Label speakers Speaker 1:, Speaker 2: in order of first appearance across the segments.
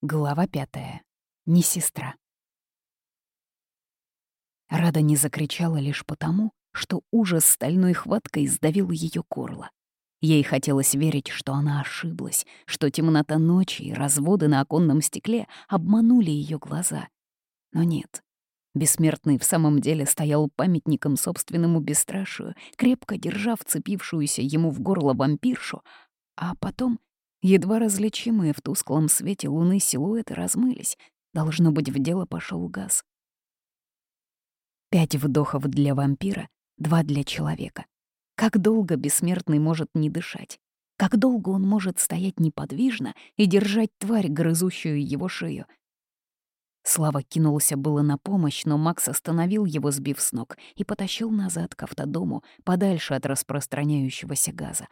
Speaker 1: Глава пятая. Не сестра. Рада не закричала лишь потому, что ужас стальной хваткой сдавил ее горло. Ей хотелось верить, что она ошиблась, что темнота ночи и разводы на оконном стекле обманули ее глаза. Но нет. Бессмертный в самом деле стоял памятником собственному бесстрашию, крепко держа вцепившуюся ему в горло вампиршу, а потом Едва различимые в тусклом свете луны силуэты размылись. Должно быть, в дело пошел газ. Пять вдохов для вампира, два для человека. Как долго бессмертный может не дышать? Как долго он может стоять неподвижно и держать тварь, грызущую его шею? Слава кинулся было на помощь, но Макс остановил его, сбив с ног, и потащил назад к автодому, подальше от распространяющегося газа.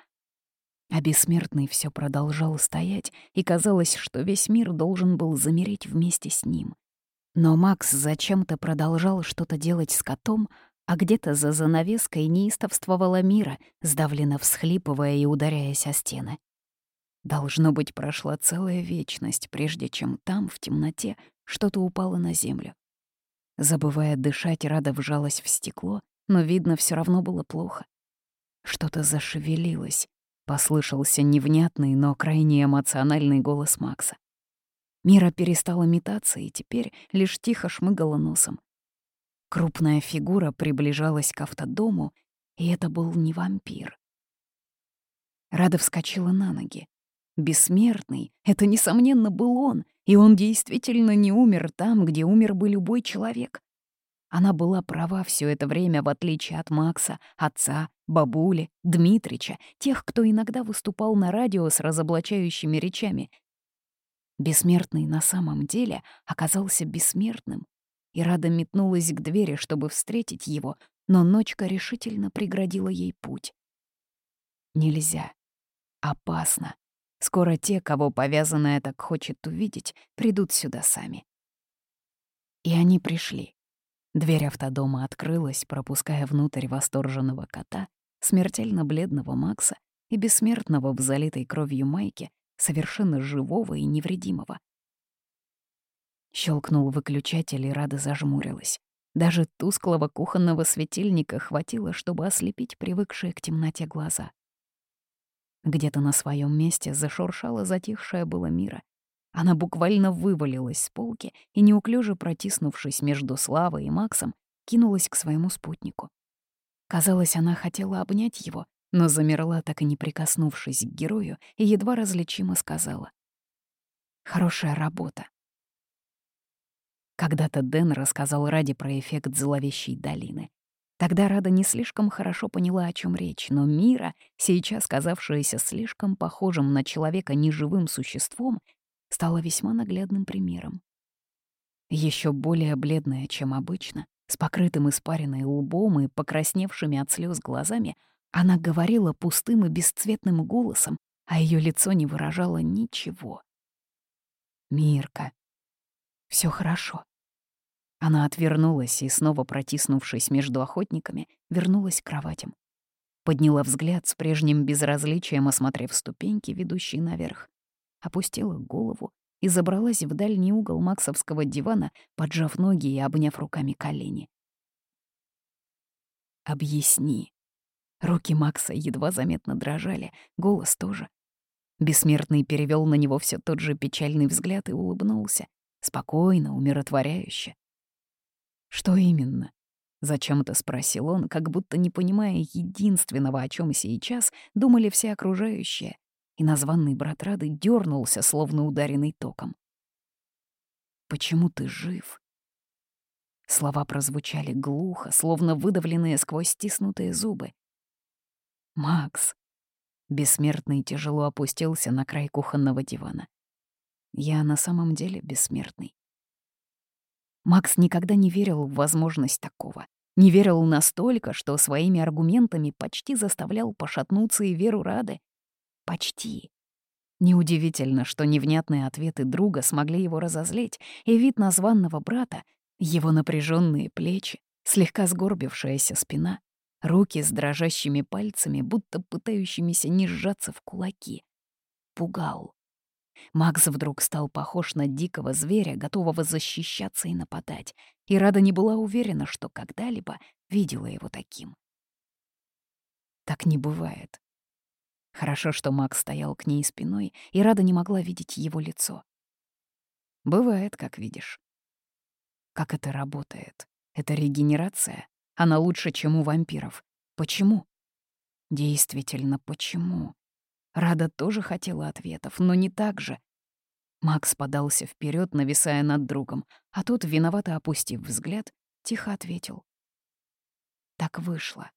Speaker 1: А бессмертный все продолжал стоять, и казалось, что весь мир должен был замереть вместе с ним. Но Макс зачем-то продолжал что-то делать с котом, а где-то за занавеской неистовствовала мира, сдавленно всхлипывая и ударяясь о стены. Должно быть, прошла целая вечность, прежде чем там, в темноте, что-то упало на землю. Забывая дышать, Рада вжалась в стекло, но видно все равно было плохо. Что-то зашевелилось, Послышался невнятный, но крайне эмоциональный голос Макса. Мира перестала метаться и теперь лишь тихо шмыгала носом. Крупная фигура приближалась к автодому, и это был не вампир. Рада вскочила на ноги. Бессмертный — это, несомненно, был он, и он действительно не умер там, где умер бы любой человек. Она была права все это время, в отличие от Макса, отца, бабули, Дмитрича, тех, кто иногда выступал на радио с разоблачающими речами. Бессмертный на самом деле оказался бессмертным. И Рада метнулась к двери, чтобы встретить его, но ночка решительно преградила ей путь. Нельзя. Опасно. Скоро те, кого повязанная так хочет увидеть, придут сюда сами. И они пришли. Дверь автодома открылась, пропуская внутрь восторженного кота, смертельно бледного Макса и бессмертного в залитой кровью майке, совершенно живого и невредимого. Щелкнул выключатель, и Рада зажмурилась. Даже тусклого кухонного светильника хватило, чтобы ослепить привыкшие к темноте глаза. Где-то на своем месте зашуршала затихшая было мира, она буквально вывалилась с полки и, неуклюже протиснувшись между Славой и Максом, кинулась к своему спутнику. Казалось, она хотела обнять его, но замерла, так и не прикоснувшись к герою, и едва различимо сказала. «Хорошая работа». Когда-то Дэн рассказал Раде про эффект зловещей долины. Тогда Рада не слишком хорошо поняла, о чем речь, но Мира, сейчас казавшаяся слишком похожим на человека неживым существом, стала весьма наглядным примером. Еще более бледная, чем обычно, с покрытым испаренной лбом и покрасневшими от слез глазами, она говорила пустым и бесцветным голосом, а ее лицо не выражало ничего. «Мирка, все хорошо». Она отвернулась и, снова протиснувшись между охотниками, вернулась к кроватям. Подняла взгляд с прежним безразличием, осмотрев ступеньки, ведущие наверх опустила голову и забралась в дальний угол максовского дивана, поджав ноги и обняв руками колени. «Объясни». Руки Макса едва заметно дрожали, голос тоже. Бессмертный перевел на него все тот же печальный взгляд и улыбнулся. Спокойно, умиротворяюще. «Что именно?» — зачем-то спросил он, как будто не понимая единственного, о чем сейчас думали все окружающие и названный брат Рады дернулся, словно ударенный током. «Почему ты жив?» Слова прозвучали глухо, словно выдавленные сквозь стиснутые зубы. «Макс!» Бессмертный тяжело опустился на край кухонного дивана. «Я на самом деле бессмертный». Макс никогда не верил в возможность такого. Не верил настолько, что своими аргументами почти заставлял пошатнуться и веру Рады, Почти. Неудивительно, что невнятные ответы друга смогли его разозлить, и вид названного брата, его напряженные плечи, слегка сгорбившаяся спина, руки с дрожащими пальцами, будто пытающимися не сжаться в кулаки, пугал. Макс вдруг стал похож на дикого зверя, готового защищаться и нападать, и Рада не была уверена, что когда-либо видела его таким. Так не бывает. Хорошо, что Макс стоял к ней спиной, и Рада не могла видеть его лицо. Бывает, как видишь. Как это работает? Это регенерация? Она лучше, чем у вампиров. Почему? Действительно, почему? Рада тоже хотела ответов, но не так же. Макс подался вперед, нависая над другом, а тот, виновато опустив взгляд, тихо ответил. Так вышло.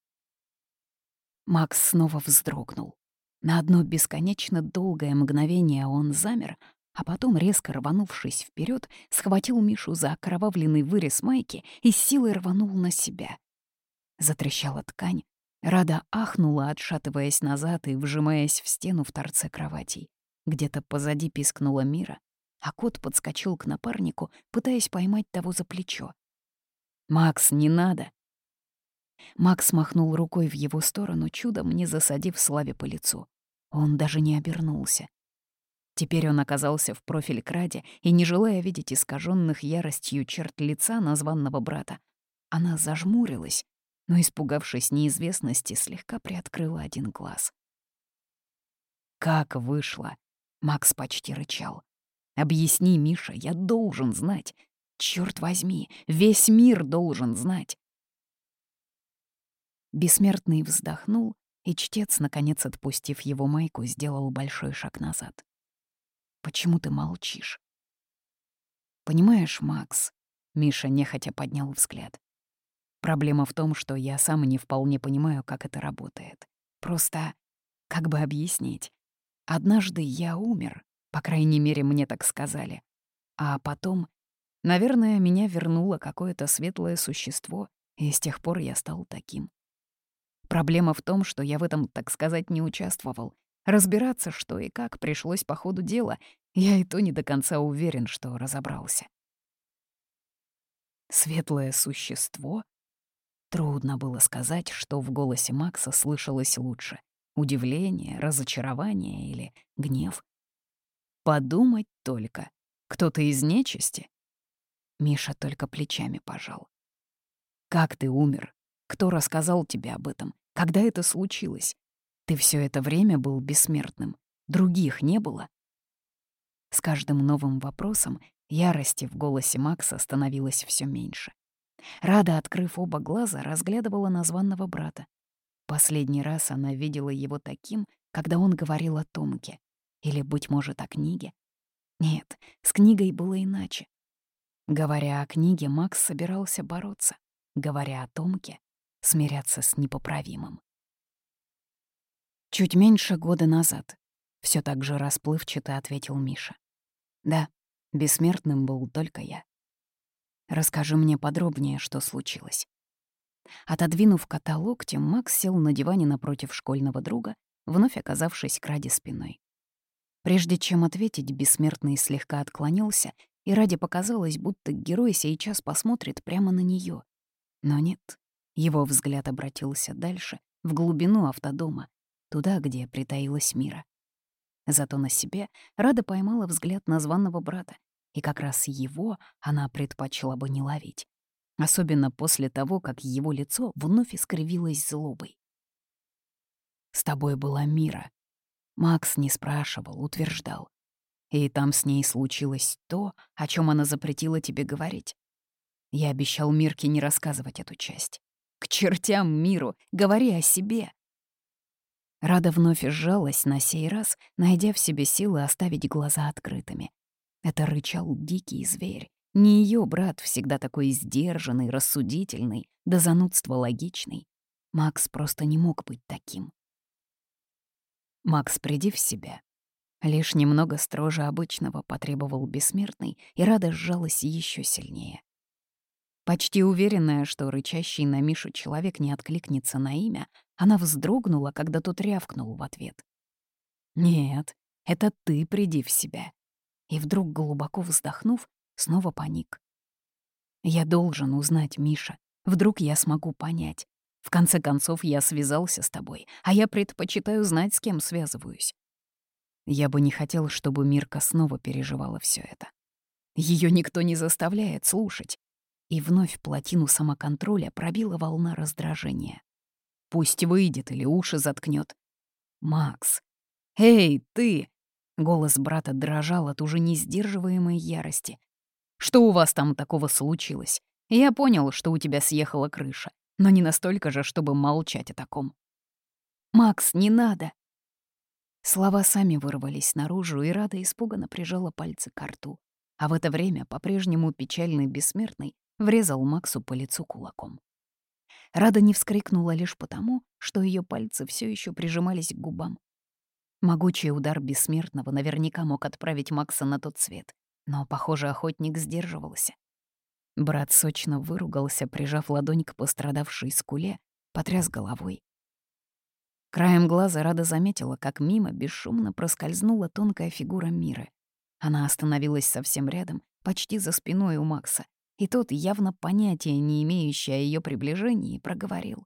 Speaker 1: Макс снова вздрогнул. На одно бесконечно долгое мгновение он замер, а потом, резко рванувшись вперед, схватил Мишу за окровавленный вырез майки и силой рванул на себя. Затрещала ткань, Рада ахнула, отшатываясь назад и вжимаясь в стену в торце кроватей. Где-то позади пискнула Мира, а кот подскочил к напарнику, пытаясь поймать того за плечо. «Макс, не надо!» Макс махнул рукой в его сторону, чудом не засадив Славе по лицу. Он даже не обернулся. Теперь он оказался в профиль Краде и, не желая видеть искаженных яростью черт лица названного брата, она зажмурилась, но, испугавшись неизвестности, слегка приоткрыла один глаз. «Как вышло?» — Макс почти рычал. «Объясни, Миша, я должен знать. Черт возьми, весь мир должен знать». Бессмертный вздохнул, и чтец, наконец отпустив его майку, сделал большой шаг назад. «Почему ты молчишь?» «Понимаешь, Макс...» — Миша нехотя поднял взгляд. Проблема в том, что я сам не вполне понимаю, как это работает. Просто, как бы объяснить? Однажды я умер, по крайней мере, мне так сказали. А потом, наверное, меня вернуло какое-то светлое существо, и с тех пор я стал таким. Проблема в том, что я в этом, так сказать, не участвовал. Разбираться, что и как, пришлось по ходу дела. Я и то не до конца уверен, что разобрался. Светлое существо? Трудно было сказать, что в голосе Макса слышалось лучше — удивление, разочарование или гнев. Подумать только. Кто-то из нечисти? Миша только плечами пожал. «Как ты умер? Кто рассказал тебе об этом? Когда это случилось? Ты все это время был бессмертным. Других не было?» С каждым новым вопросом ярости в голосе Макса становилось все меньше. Рада, открыв оба глаза, разглядывала названного брата. Последний раз она видела его таким, когда он говорил о Томке. Или, быть может, о книге. Нет, с книгой было иначе. Говоря о книге, Макс собирался бороться. Говоря о Томке, смиряться с непоправимым. Чуть меньше года назад. Все так же расплывчато ответил Миша. Да, бессмертным был только я. Расскажи мне подробнее, что случилось». Отодвинув кота локтем, Макс сел на диване напротив школьного друга, вновь оказавшись к Раде спиной. Прежде чем ответить, бессмертный слегка отклонился, и Раде показалось, будто герой сейчас посмотрит прямо на нее. Но нет, его взгляд обратился дальше, в глубину автодома, туда, где притаилась мира. Зато на себе Рада поймала взгляд названного брата и как раз его она предпочла бы не ловить. Особенно после того, как его лицо вновь искривилось злобой. «С тобой была Мира». Макс не спрашивал, утверждал. И там с ней случилось то, о чем она запретила тебе говорить. Я обещал Мирке не рассказывать эту часть. К чертям миру, говори о себе. Рада вновь сжалась на сей раз, найдя в себе силы оставить глаза открытыми. Это рычал дикий зверь. Не ее брат, всегда такой сдержанный, рассудительный, до занудства логичный. Макс просто не мог быть таким. «Макс, приди в себя». Лишь немного строже обычного потребовал бессмертный, и Рада сжалась еще сильнее. Почти уверенная, что рычащий на Мишу человек не откликнется на имя, она вздрогнула, когда тот рявкнул в ответ. «Нет, это ты приди в себя и вдруг, глубоко вздохнув, снова паник. «Я должен узнать, Миша. Вдруг я смогу понять. В конце концов, я связался с тобой, а я предпочитаю знать, с кем связываюсь». Я бы не хотел, чтобы Мирка снова переживала все это. Ее никто не заставляет слушать. И вновь плотину самоконтроля пробила волна раздражения. Пусть выйдет или уши заткнет. «Макс! Эй, ты!» Голос брата дрожал от уже не сдерживаемой ярости. «Что у вас там такого случилось? Я понял, что у тебя съехала крыша, но не настолько же, чтобы молчать о таком». «Макс, не надо!» Слова сами вырвались наружу, и Рада испуганно прижала пальцы к рту. А в это время по-прежнему печальный бессмертный врезал Максу по лицу кулаком. Рада не вскрикнула лишь потому, что ее пальцы все еще прижимались к губам. Могучий удар бессмертного наверняка мог отправить Макса на тот свет, но, похоже, охотник сдерживался. Брат сочно выругался, прижав ладонь к пострадавшей скуле, потряс головой. Краем глаза Рада заметила, как мимо бесшумно проскользнула тонкая фигура Миры. Она остановилась совсем рядом, почти за спиной у Макса, и тот, явно понятия не имеющий о ее приближении, проговорил.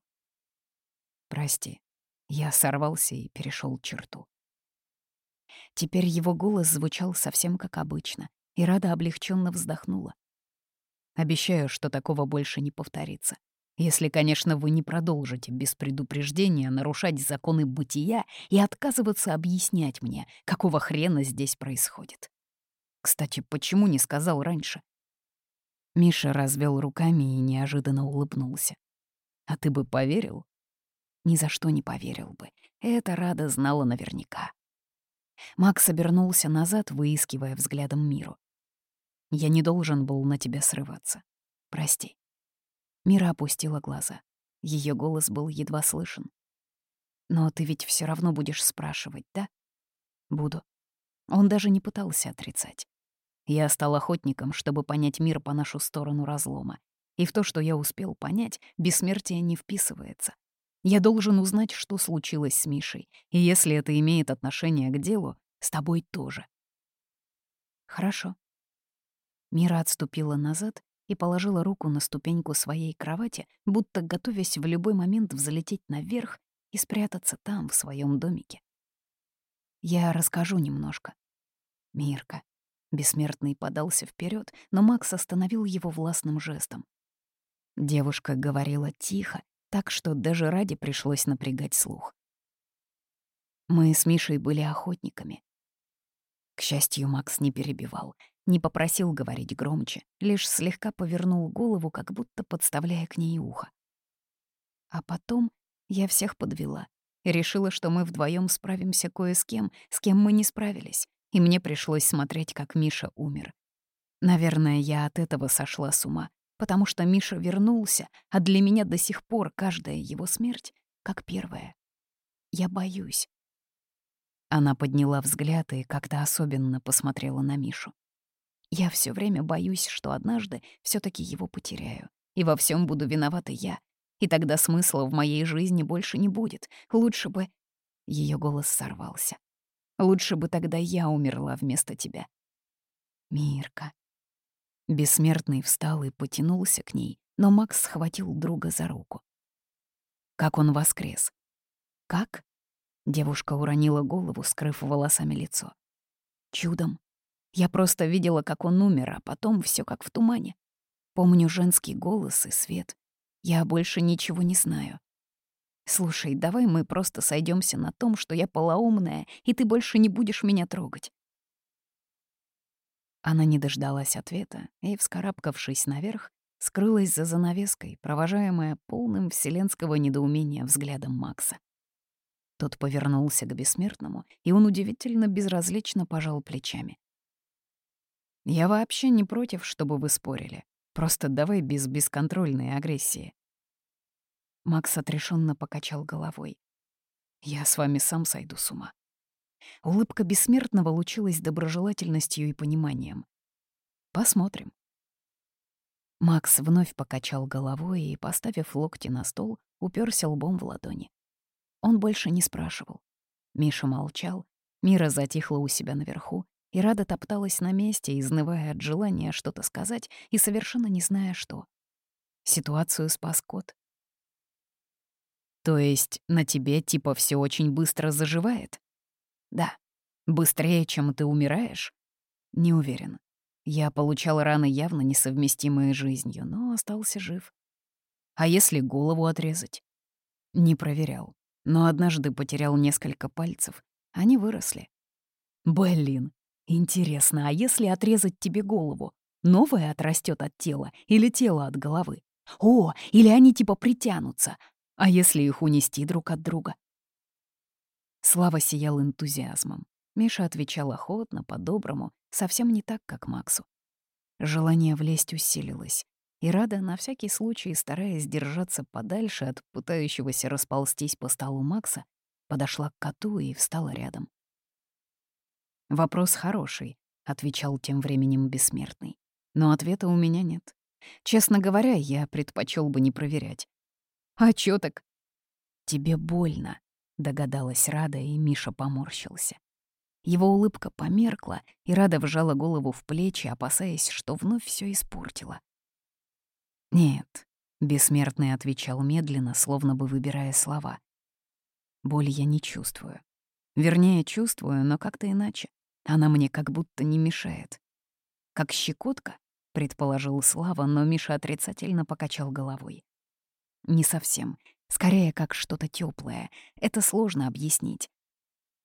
Speaker 1: «Прости, я сорвался и перешел черту». Теперь его голос звучал совсем как обычно, и Рада облегченно вздохнула. «Обещаю, что такого больше не повторится. Если, конечно, вы не продолжите без предупреждения нарушать законы бытия и отказываться объяснять мне, какого хрена здесь происходит. Кстати, почему не сказал раньше? Миша развел руками и неожиданно улыбнулся. «А ты бы поверил?» Ни за что не поверил бы. Это Рада знала наверняка. Макс обернулся назад, выискивая взглядом миру. «Я не должен был на тебя срываться. Прости». Мира опустила глаза. Ее голос был едва слышен. «Но ты ведь все равно будешь спрашивать, да?» «Буду». Он даже не пытался отрицать. Я стал охотником, чтобы понять мир по нашу сторону разлома. И в то, что я успел понять, бессмертие не вписывается. Я должен узнать, что случилось с Мишей, и если это имеет отношение к делу, с тобой тоже. Хорошо. Мира отступила назад и положила руку на ступеньку своей кровати, будто готовясь в любой момент взлететь наверх и спрятаться там, в своем домике. Я расскажу немножко. Мирка, Бессмертный подался вперед, но Макс остановил его властным жестом. Девушка говорила тихо, так что даже ради пришлось напрягать слух. Мы с Мишей были охотниками. К счастью, Макс не перебивал, не попросил говорить громче, лишь слегка повернул голову, как будто подставляя к ней ухо. А потом я всех подвела и решила, что мы вдвоем справимся кое с кем, с кем мы не справились, и мне пришлось смотреть, как Миша умер. Наверное, я от этого сошла с ума, потому что Миша вернулся, а для меня до сих пор каждая его смерть как первая. Я боюсь. Она подняла взгляд и как-то особенно посмотрела на Мишу. Я все время боюсь, что однажды все таки его потеряю, и во всем буду виновата я, и тогда смысла в моей жизни больше не будет. Лучше бы... Ее голос сорвался. Лучше бы тогда я умерла вместо тебя. Мирка. Бессмертный встал и потянулся к ней, но Макс схватил друга за руку. Как он воскрес? Как? Девушка уронила голову, скрыв волосами лицо. Чудом. Я просто видела, как он умер, а потом все как в тумане. Помню женский голос и свет. Я больше ничего не знаю. «Слушай, давай мы просто сойдемся на том, что я полоумная, и ты больше не будешь меня трогать». Она не дождалась ответа и, вскарабкавшись наверх, скрылась за занавеской, провожаемая полным вселенского недоумения взглядом Макса. Тот повернулся к бессмертному, и он удивительно безразлично пожал плечами. «Я вообще не против, чтобы вы спорили. Просто давай без бесконтрольной агрессии. Макс отрешенно покачал головой. «Я с вами сам сойду с ума». Улыбка бессмертного лучилась доброжелательностью и пониманием. «Посмотрим». Макс вновь покачал головой и, поставив локти на стол, уперся лбом в ладони. Он больше не спрашивал. Миша молчал, Мира затихла у себя наверху, и Рада топталась на месте, изнывая от желания что-то сказать и совершенно не зная, что. Ситуацию спас кот. То есть на тебе типа все очень быстро заживает? Да. Быстрее, чем ты умираешь? Не уверен. Я получал раны явно несовместимые с жизнью, но остался жив. А если голову отрезать? Не проверял. Но однажды потерял несколько пальцев. Они выросли. Блин, интересно, а если отрезать тебе голову? Новое отрастет от тела или тело от головы? О, или они типа притянутся. А если их унести друг от друга? Слава сиял энтузиазмом. Миша отвечал охотно, по-доброму, совсем не так, как Максу. Желание влезть усилилось, и Рада, на всякий случай, стараясь держаться подальше от пытающегося расползтись по столу Макса, подошла к коту и встала рядом. «Вопрос хороший», — отвечал тем временем бессмертный. «Но ответа у меня нет. Честно говоря, я предпочел бы не проверять». «А чё так?» «Тебе больно», — догадалась Рада, и Миша поморщился. Его улыбка померкла, и Рада вжала голову в плечи, опасаясь, что вновь все испортила. «Нет», — бессмертный отвечал медленно, словно бы выбирая слова. «Боли я не чувствую. Вернее, чувствую, но как-то иначе. Она мне как будто не мешает. Как щекотка, предположил Слава, но Миша отрицательно покачал головой. Не совсем. Скорее, как что-то теплое. Это сложно объяснить.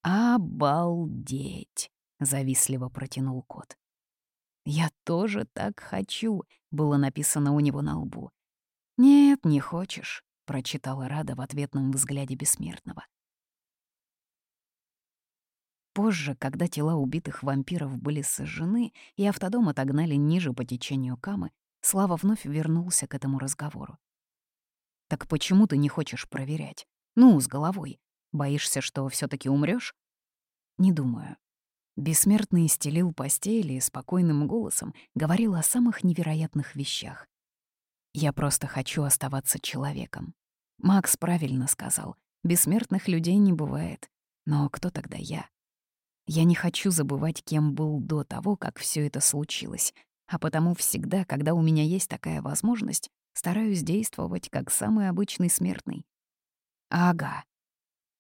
Speaker 1: «Обалдеть!» — завистливо протянул кот. «Я тоже так хочу», — было написано у него на лбу. «Нет, не хочешь», — прочитала Рада в ответном взгляде бессмертного. Позже, когда тела убитых вампиров были сожжены и автодом отогнали ниже по течению Камы, Слава вновь вернулся к этому разговору. «Так почему ты не хочешь проверять? Ну, с головой. Боишься, что все таки умрешь? Не думаю. Бессмертный стелил постели и спокойным голосом говорил о самых невероятных вещах. «Я просто хочу оставаться человеком». Макс правильно сказал. Бессмертных людей не бывает. Но кто тогда я? Я не хочу забывать, кем был до того, как все это случилось, а потому всегда, когда у меня есть такая возможность, стараюсь действовать как самый обычный смертный. Ага.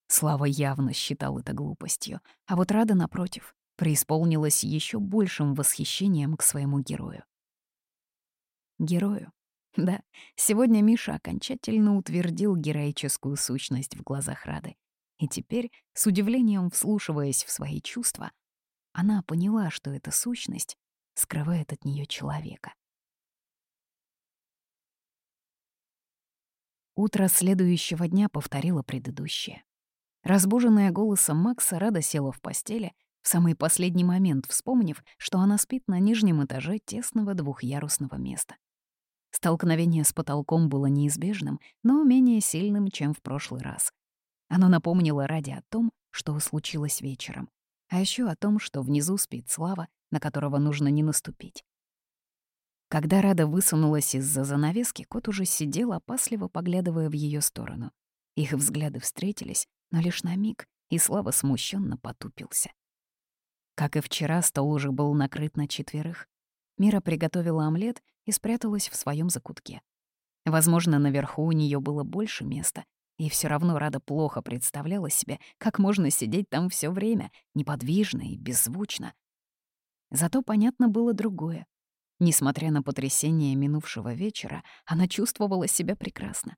Speaker 1: Слава явно считал это глупостью, а вот Рада, напротив, преисполнилась еще большим восхищением к своему герою. Герою. Да, сегодня Миша окончательно утвердил героическую сущность в глазах Рады. И теперь, с удивлением вслушиваясь в свои чувства, она поняла, что эта сущность скрывает от нее человека. Утро следующего дня повторило предыдущее. Разбуженная голосом Макса, Рада села в постели, в самый последний момент вспомнив, что она спит на нижнем этаже тесного двухъярусного места. Столкновение с потолком было неизбежным, но менее сильным, чем в прошлый раз. Оно напомнило Раде о том, что случилось вечером, а еще о том, что внизу спит Слава, на которого нужно не наступить. Когда Рада высунулась из-за занавески, кот уже сидел, опасливо поглядывая в ее сторону. Их взгляды встретились, но лишь на миг, и Слава смущенно потупился. Как и вчера, стол уже был накрыт на четверых. Мира приготовила омлет и спряталась в своем закутке. Возможно, наверху у нее было больше места, и все равно Рада плохо представляла себе, как можно сидеть там все время, неподвижно и беззвучно. Зато понятно было другое. Несмотря на потрясение минувшего вечера, она чувствовала себя прекрасно.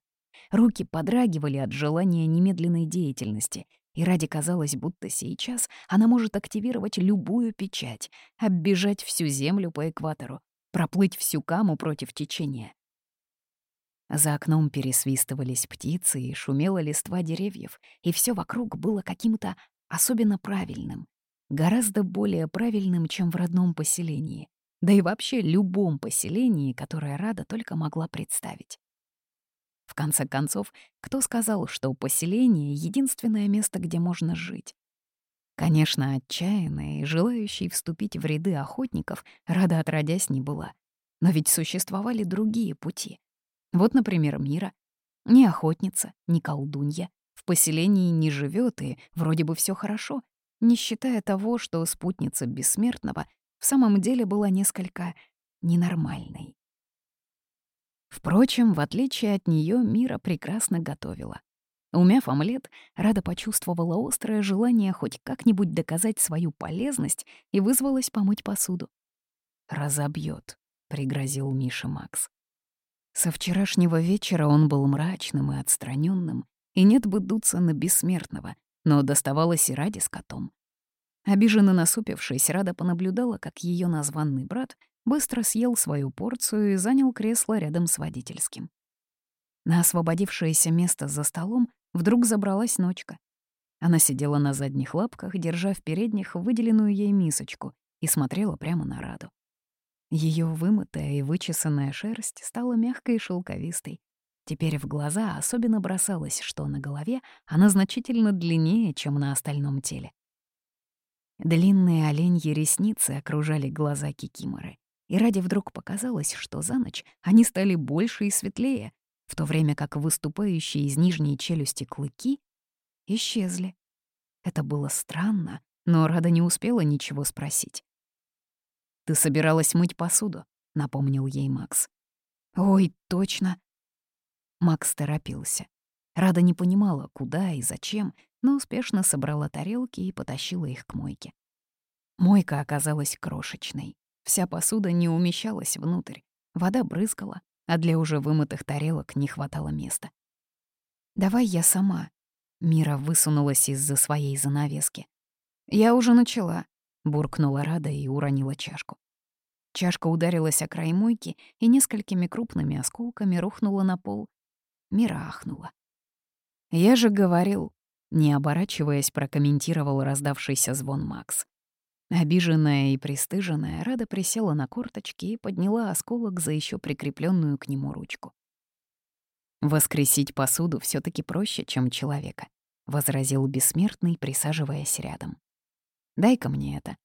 Speaker 1: Руки подрагивали от желания немедленной деятельности, и ради казалось, будто сейчас она может активировать любую печать, оббежать всю Землю по экватору, проплыть всю каму против течения. За окном пересвистывались птицы и шумела листва деревьев, и все вокруг было каким-то особенно правильным, гораздо более правильным, чем в родном поселении да и вообще любом поселении, которое Рада только могла представить. В конце концов, кто сказал, что поселение — единственное место, где можно жить? Конечно, отчаянная и желающей вступить в ряды охотников Рада отродясь не была. Но ведь существовали другие пути. Вот, например, Мира. Ни охотница, ни колдунья. В поселении не живет и вроде бы все хорошо, не считая того, что спутница бессмертного в самом деле была несколько ненормальной. Впрочем, в отличие от нее, Мира прекрасно готовила. Умяв омлет, Рада почувствовала острое желание хоть как-нибудь доказать свою полезность и вызвалась помыть посуду. «Разобьет», — пригрозил Миша Макс. Со вчерашнего вечера он был мрачным и отстраненным, и нет бы дуться на бессмертного, но доставалось и ради с котом. Обиженно насупившись, Рада понаблюдала, как ее названный брат быстро съел свою порцию и занял кресло рядом с водительским. На освободившееся место за столом вдруг забралась ночка. Она сидела на задних лапках, держа в передних выделенную ей мисочку, и смотрела прямо на Раду. Ее вымытая и вычесанная шерсть стала мягкой и шелковистой. Теперь в глаза особенно бросалось, что на голове она значительно длиннее, чем на остальном теле. Длинные оленьи ресницы окружали глаза Кикиморы, и ради вдруг показалось, что за ночь они стали больше и светлее, в то время как выступающие из нижней челюсти клыки исчезли. Это было странно, но Рада не успела ничего спросить. «Ты собиралась мыть посуду», — напомнил ей Макс. «Ой, точно». Макс торопился. Рада не понимала, куда и зачем, но успешно собрала тарелки и потащила их к мойке. Мойка оказалась крошечной. Вся посуда не умещалась внутрь. Вода брызгала, а для уже вымытых тарелок не хватало места. «Давай я сама». Мира высунулась из-за своей занавески. «Я уже начала», — буркнула Рада и уронила чашку. Чашка ударилась о край мойки и несколькими крупными осколками рухнула на пол. Мира ахнула. «Я же говорил», — не оборачиваясь, прокомментировал раздавшийся звон Макс. Обиженная и пристыженная, Рада присела на корточки и подняла осколок за еще прикрепленную к нему ручку. «Воскресить посуду все таки проще, чем человека», — возразил бессмертный, присаживаясь рядом. «Дай-ка мне это».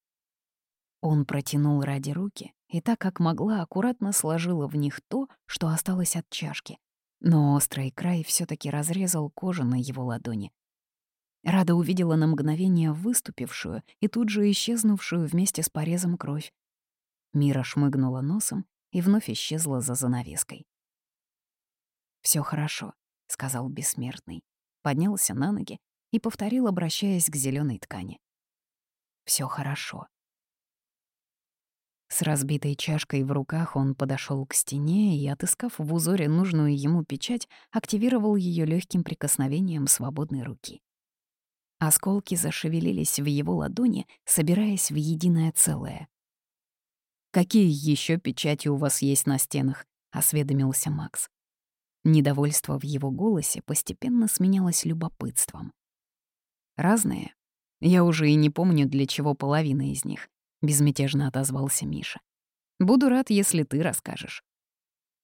Speaker 1: Он протянул ради руки, и так как могла, аккуратно сложила в них то, что осталось от чашки. Но острый край все таки разрезал кожу на его ладони, Рада увидела на мгновение выступившую и тут же исчезнувшую вместе с порезом кровь. Мира шмыгнула носом и вновь исчезла за занавеской. Все хорошо», — сказал бессмертный. Поднялся на ноги и повторил, обращаясь к зеленой ткани. Все хорошо». С разбитой чашкой в руках он подошел к стене и, отыскав в узоре нужную ему печать, активировал ее легким прикосновением свободной руки. Осколки зашевелились в его ладони, собираясь в единое целое. «Какие еще печати у вас есть на стенах?» — осведомился Макс. Недовольство в его голосе постепенно сменялось любопытством. «Разные. Я уже и не помню, для чего половина из них», — безмятежно отозвался Миша. «Буду рад, если ты расскажешь».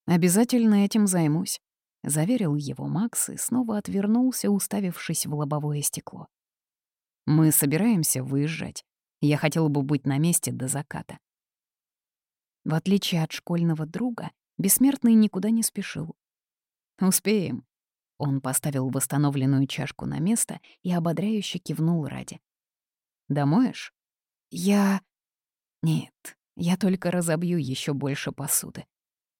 Speaker 1: «Обязательно этим займусь», — заверил его Макс и снова отвернулся, уставившись в лобовое стекло. Мы собираемся выезжать. Я хотел бы быть на месте до заката. В отличие от школьного друга, Бессмертный никуда не спешил. «Успеем». Он поставил восстановленную чашку на место и ободряюще кивнул ради. «Домоешь?» «Я...» «Нет, я только разобью еще больше посуды».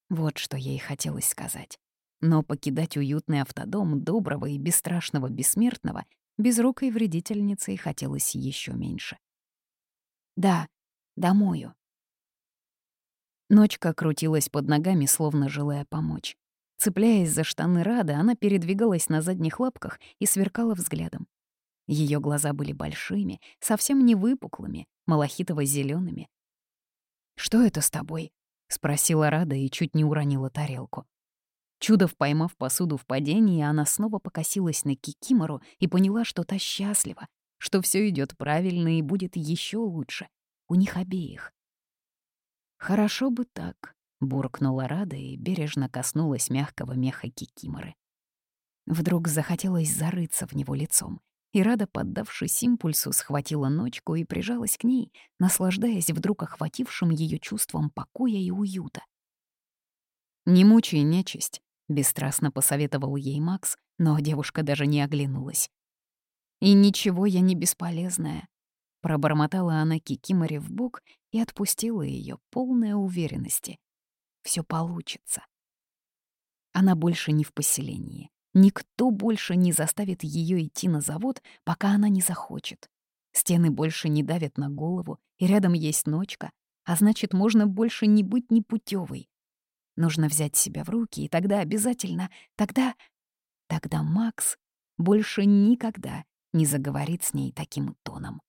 Speaker 1: Вот что ей хотелось сказать. Но покидать уютный автодом доброго и бесстрашного бессмертного безрукой вредительницей хотелось еще меньше. «Да, домою». Ночка крутилась под ногами, словно желая помочь. Цепляясь за штаны Рада, она передвигалась на задних лапках и сверкала взглядом. Ее глаза были большими, совсем не выпуклыми, малахитово зелеными «Что это с тобой?» — спросила Рада и чуть не уронила тарелку. Чудов, поймав посуду в падении, она снова покосилась на Кикимору и поняла, что та счастлива, что все идет правильно и будет еще лучше. У них обеих. «Хорошо бы так», — буркнула Рада и бережно коснулась мягкого меха Кикиморы. Вдруг захотелось зарыться в него лицом, и Рада, поддавшись импульсу, схватила ночку и прижалась к ней, наслаждаясь вдруг охватившим ее чувством покоя и уюта. «Не мучай нечисть», Бесстрастно посоветовал ей Макс, но девушка даже не оглянулась. «И ничего, я не бесполезная», — пробормотала она Кикиморе в бок и отпустила ее полная уверенности. Все получится. Она больше не в поселении. Никто больше не заставит ее идти на завод, пока она не захочет. Стены больше не давят на голову, и рядом есть ночка, а значит, можно больше не быть непутевой. Нужно взять себя в руки, и тогда обязательно, тогда... Тогда Макс больше никогда не заговорит с ней таким тоном.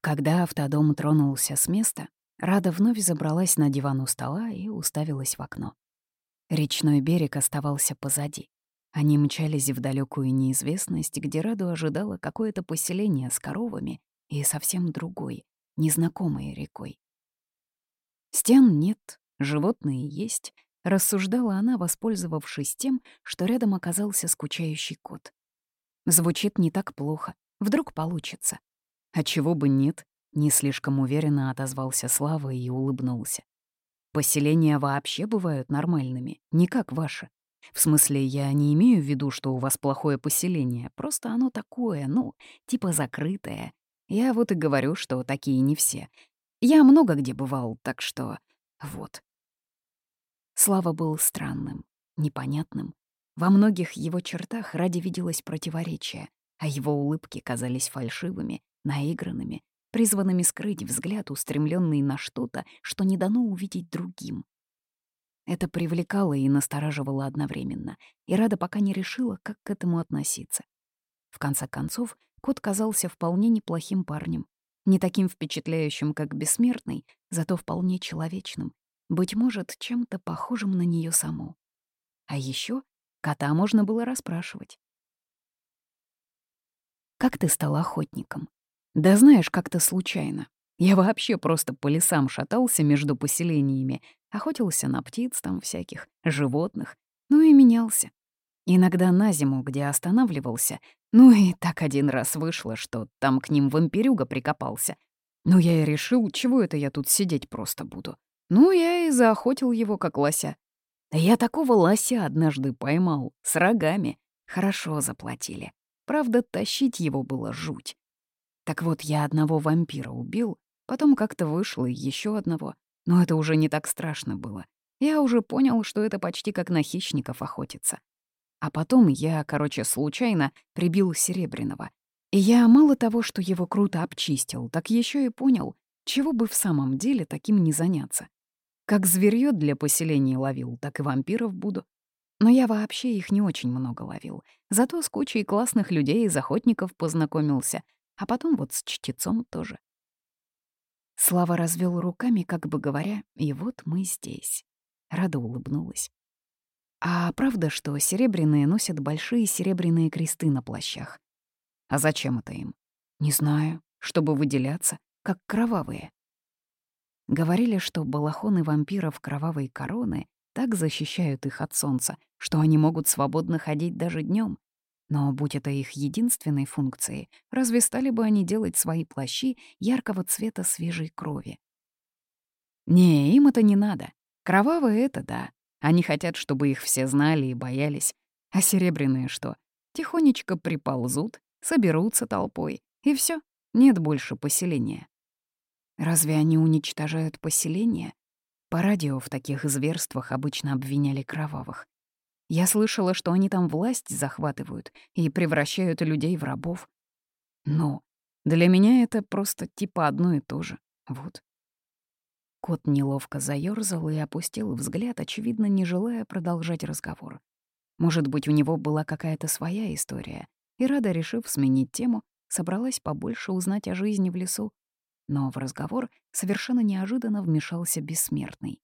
Speaker 1: Когда автодом тронулся с места, Рада вновь забралась на диван у стола и уставилась в окно. Речной берег оставался позади. Они мчались в далекую неизвестность, где Раду ожидало какое-то поселение с коровами и совсем другой, незнакомой рекой. Стен нет, животные есть, рассуждала она, воспользовавшись тем, что рядом оказался скучающий кот. Звучит не так плохо, вдруг получится. А чего бы нет, не слишком уверенно отозвался Слава и улыбнулся. Поселения вообще бывают нормальными, не как ваши. В смысле, я не имею в виду, что у вас плохое поселение, просто оно такое, ну, типа закрытое. Я вот и говорю, что такие не все. Я много где бывал, так что... вот. Слава был странным, непонятным. Во многих его чертах ради виделось противоречие, а его улыбки казались фальшивыми, наигранными, призванными скрыть взгляд, устремленный на что-то, что не дано увидеть другим. Это привлекало и настораживало одновременно, и Рада пока не решила, как к этому относиться. В конце концов, кот казался вполне неплохим парнем, не таким впечатляющим, как бессмертный, зато вполне человечным, быть может, чем-то похожим на нее саму. А еще кота можно было расспрашивать. «Как ты стала охотником?» Да знаешь, как-то случайно. Я вообще просто по лесам шатался между поселениями, охотился на птиц там всяких, животных, ну и менялся. Иногда на зиму, где останавливался, ну и так один раз вышло, что там к ним вампирюга прикопался. Ну я и решил, чего это я тут сидеть просто буду. Ну я и заохотил его, как лося. Я такого лося однажды поймал, с рогами. Хорошо заплатили. Правда, тащить его было жуть. Так вот, я одного вампира убил, потом как-то вышло еще одного. Но это уже не так страшно было. Я уже понял, что это почти как на хищников охотиться. А потом я, короче, случайно прибил Серебряного. И я мало того, что его круто обчистил, так еще и понял, чего бы в самом деле таким не заняться. Как зверьё для поселений ловил, так и вампиров буду. Но я вообще их не очень много ловил. Зато с кучей классных людей из охотников познакомился, а потом вот с чтецом тоже. Слава развел руками, как бы говоря, и вот мы здесь. Рада улыбнулась. А правда, что серебряные носят большие серебряные кресты на плащах? А зачем это им? Не знаю, чтобы выделяться, как кровавые. Говорили, что балахоны вампиров кровавой короны так защищают их от солнца, что они могут свободно ходить даже днем, но будь это их единственной функцией, разве стали бы они делать свои плащи яркого цвета свежей крови? Не, им это не надо. Кровавые — это да. Они хотят, чтобы их все знали и боялись. А серебряные что? Тихонечко приползут, соберутся толпой, и все, нет больше поселения. Разве они уничтожают поселение? По радио в таких зверствах обычно обвиняли кровавых. Я слышала, что они там власть захватывают и превращают людей в рабов. Но для меня это просто типа одно и то же. Вот. Кот неловко заёрзал и опустил взгляд, очевидно, не желая продолжать разговор. Может быть, у него была какая-то своя история, и Рада, решив сменить тему, собралась побольше узнать о жизни в лесу. Но в разговор совершенно неожиданно вмешался бессмертный.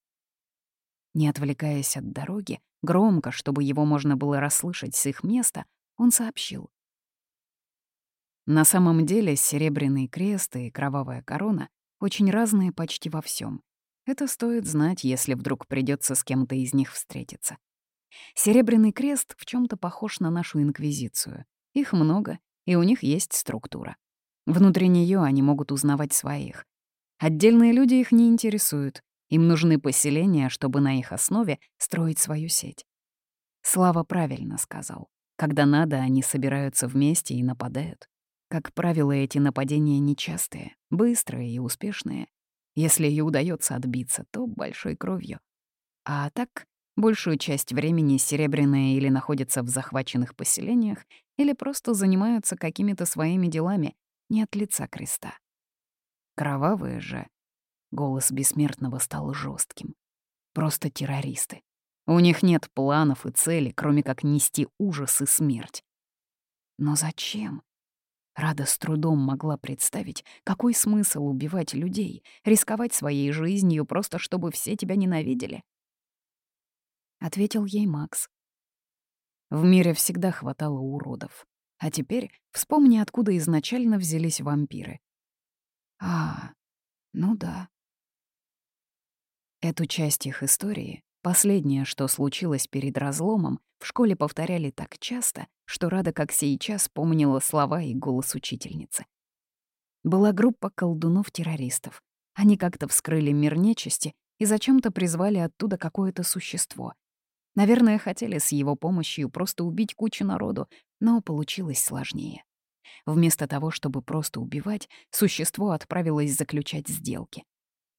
Speaker 1: Не отвлекаясь от дороги, громко, чтобы его можно было расслышать с их места, он сообщил. На самом деле серебряный крест и кровавая корона очень разные почти во всем. Это стоит знать, если вдруг придется с кем-то из них встретиться. Серебряный крест в чем то похож на нашу инквизицию. Их много, и у них есть структура. Внутри нее они могут узнавать своих. Отдельные люди их не интересуют, им нужны поселения, чтобы на их основе строить свою сеть. Слава правильно сказал. Когда надо, они собираются вместе и нападают. Как правило, эти нападения нечастые, быстрые и успешные. Если ей удается отбиться, то большой кровью. А так, большую часть времени серебряные или находятся в захваченных поселениях, или просто занимаются какими-то своими делами, не от лица креста. Кровавые же. Голос бессмертного стал жестким. Просто террористы. У них нет планов и целей, кроме как нести ужас и смерть. Но зачем? Рада с трудом могла представить, какой смысл убивать людей, рисковать своей жизнью просто чтобы все тебя ненавидели. Ответил ей Макс. В мире всегда хватало уродов. А теперь вспомни, откуда изначально взялись вампиры. А, ну да. Эту часть их истории, последнее, что случилось перед разломом, в школе повторяли так часто, что Рада как сейчас помнила слова и голос учительницы. Была группа колдунов-террористов. Они как-то вскрыли мир нечисти и зачем-то призвали оттуда какое-то существо. Наверное, хотели с его помощью просто убить кучу народу, но получилось сложнее. Вместо того, чтобы просто убивать, существо отправилось заключать сделки.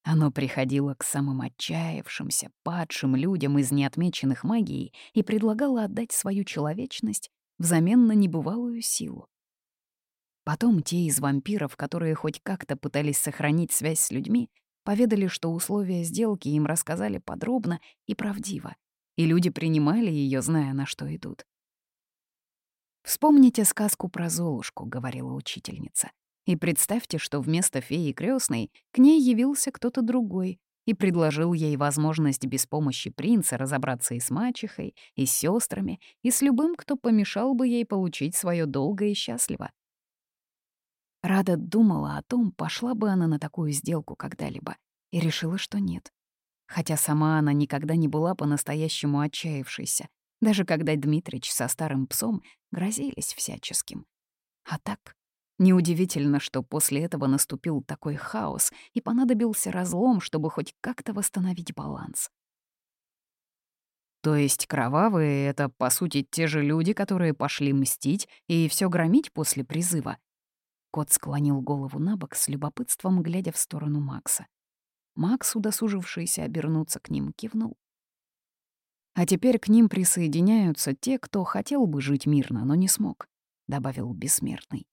Speaker 1: Оно приходило к самым отчаявшимся, падшим людям из неотмеченных магией и предлагало отдать свою человечность взамен на небывалую силу. Потом те из вампиров, которые хоть как-то пытались сохранить связь с людьми, поведали, что условия сделки им рассказали подробно и правдиво, и люди принимали ее, зная, на что идут. «Вспомните сказку про Золушку», — говорила учительница. И представьте, что вместо феи крестной к ней явился кто-то другой и предложил ей возможность без помощи принца разобраться и с мачехой, и с сестрами, и с любым, кто помешал бы ей получить свое долго и счастливо. Рада думала о том, пошла бы она на такую сделку когда-либо, и решила, что нет. Хотя сама она никогда не была по-настоящему отчаявшейся, даже когда Дмитрич со старым псом грозились всяческим. А так Неудивительно, что после этого наступил такой хаос и понадобился разлом, чтобы хоть как-то восстановить баланс. То есть кровавые — это, по сути, те же люди, которые пошли мстить и все громить после призыва? Кот склонил голову на бок с любопытством, глядя в сторону Макса. Макс, удосужившийся обернуться к ним, кивнул. «А теперь к ним присоединяются те, кто хотел бы жить мирно, но не смог», — добавил Бессмертный.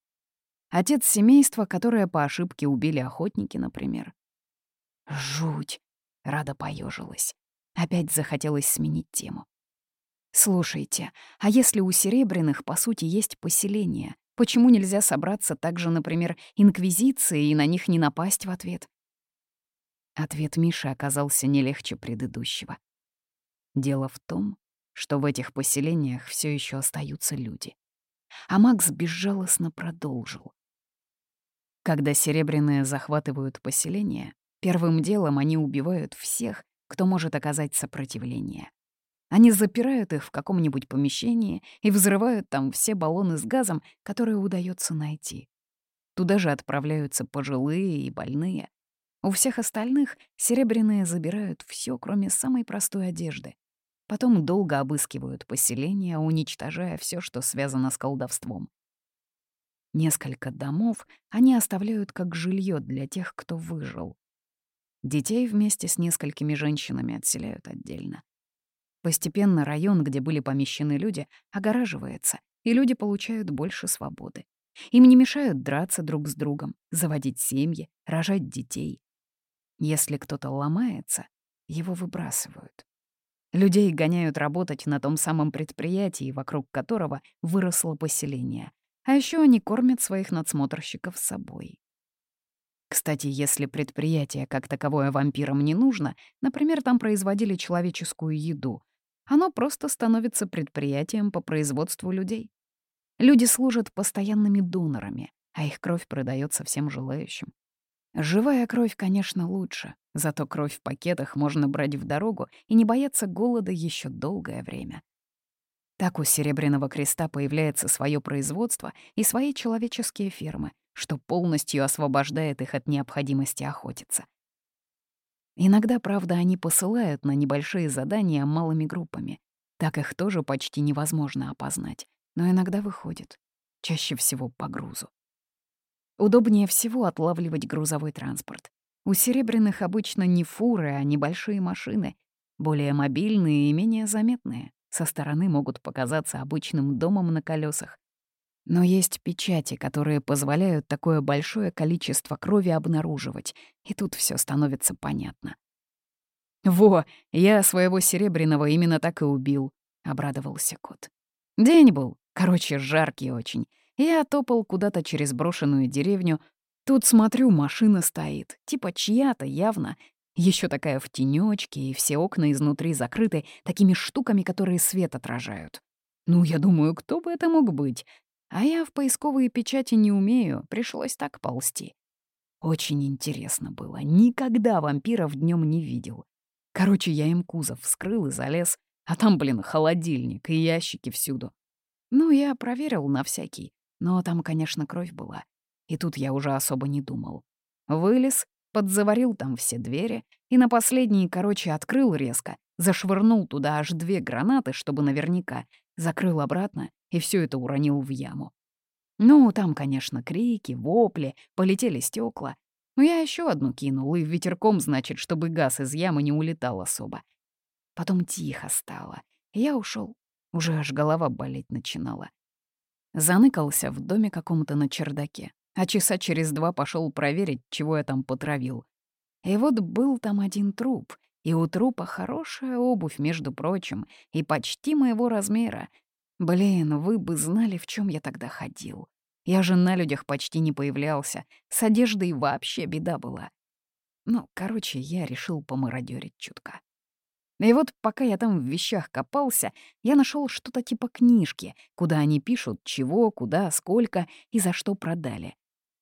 Speaker 1: Отец семейства, которое по ошибке убили охотники, например. Жуть. Рада поежилась. Опять захотелось сменить тему. Слушайте, а если у серебряных, по сути, есть поселение, почему нельзя собраться также, например, инквизиции и на них не напасть в ответ? Ответ Миши оказался не легче предыдущего. Дело в том, что в этих поселениях все еще остаются люди. А Макс безжалостно продолжил. Когда серебряные захватывают поселение, первым делом они убивают всех, кто может оказать сопротивление. Они запирают их в каком-нибудь помещении и взрывают там все баллоны с газом, которые удается найти. Туда же отправляются пожилые и больные. У всех остальных серебряные забирают все, кроме самой простой одежды. Потом долго обыскивают поселение, уничтожая все, что связано с колдовством. Несколько домов они оставляют как жилье для тех, кто выжил. Детей вместе с несколькими женщинами отселяют отдельно. Постепенно район, где были помещены люди, огораживается, и люди получают больше свободы. Им не мешают драться друг с другом, заводить семьи, рожать детей. Если кто-то ломается, его выбрасывают. Людей гоняют работать на том самом предприятии, вокруг которого выросло поселение, а еще они кормят своих надсмотрщиков собой. Кстати, если предприятие как таковое вампирам не нужно, например, там производили человеческую еду, оно просто становится предприятием по производству людей. Люди служат постоянными донорами, а их кровь продается всем желающим. Живая кровь, конечно, лучше, зато кровь в пакетах можно брать в дорогу и не бояться голода еще долгое время. Так у Серебряного Креста появляется свое производство и свои человеческие фермы, что полностью освобождает их от необходимости охотиться. Иногда, правда, они посылают на небольшие задания малыми группами. Так их тоже почти невозможно опознать, но иногда выходит. Чаще всего по грузу. Удобнее всего отлавливать грузовой транспорт. У серебряных обычно не фуры, а небольшие машины, более мобильные и менее заметные. Со стороны могут показаться обычным домом на колесах. Но есть печати, которые позволяют такое большое количество крови обнаруживать, и тут все становится понятно. «Во, я своего серебряного именно так и убил», — обрадовался кот. «День был, короче, жаркий очень. Я топал куда-то через брошенную деревню. Тут смотрю, машина стоит, типа чья-то явно. Еще такая в тенечке, и все окна изнутри закрыты такими штуками, которые свет отражают. Ну, я думаю, кто бы это мог быть? А я в поисковые печати не умею, пришлось так ползти. Очень интересно было, никогда вампиров днем не видел. Короче, я им кузов вскрыл и залез, а там, блин, холодильник и ящики всюду. Ну, я проверил на всякий, но там, конечно, кровь была. И тут я уже особо не думал. Вылез, подзаварил там все двери и на последний, короче, открыл резко, зашвырнул туда аж две гранаты, чтобы наверняка, закрыл обратно и все это уронил в яму. Ну, там, конечно, крики, вопли, полетели стекла, но я еще одну кинул, и ветерком, значит, чтобы газ из ямы не улетал особо. Потом тихо стало, я ушел. Уже аж голова болеть начинала. Заныкался в доме каком-то на чердаке, а часа через два пошел проверить, чего я там потравил. И вот был там один труп, и у трупа хорошая обувь, между прочим, и почти моего размера. Блин, вы бы знали, в чем я тогда ходил. Я же на людях почти не появлялся. С одеждой вообще беда была. Ну, короче, я решил помародерить чутка. И вот пока я там в вещах копался, я нашел что-то типа книжки, куда они пишут, чего, куда, сколько и за что продали.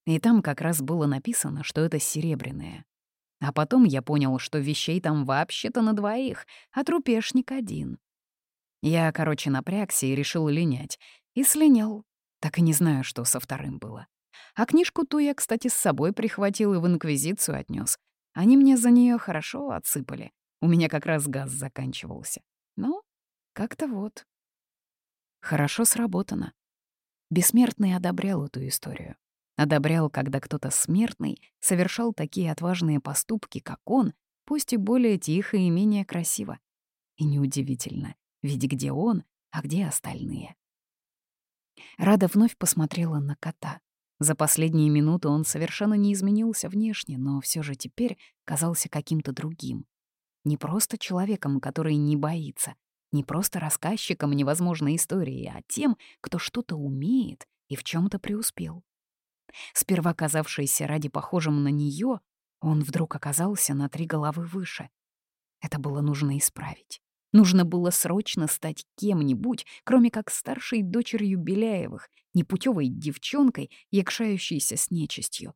Speaker 1: И там как раз было написано, что это серебряное. А потом я понял, что вещей там вообще-то на двоих, а трупешник один. Я, короче, напрягся и решил линять. И слинял. Так и не знаю, что со вторым было. А книжку ту я, кстати, с собой прихватил и в Инквизицию отнес. Они мне за нее хорошо отсыпали. У меня как раз газ заканчивался. Ну, как-то вот. Хорошо сработано. Бессмертный одобрял эту историю. Одобрял, когда кто-то смертный совершал такие отважные поступки, как он, пусть и более тихо и менее красиво. И неудивительно, ведь где он, а где остальные? Рада вновь посмотрела на кота. За последние минуты он совершенно не изменился внешне, но все же теперь казался каким-то другим. Не просто человеком, который не боится, не просто рассказчиком невозможной истории, а тем, кто что-то умеет и в чем то преуспел. Сперва казавшийся ради похожим на нее, он вдруг оказался на три головы выше. Это было нужно исправить. Нужно было срочно стать кем-нибудь, кроме как старшей дочерью Беляевых, непутевой девчонкой, якшающейся с нечистью.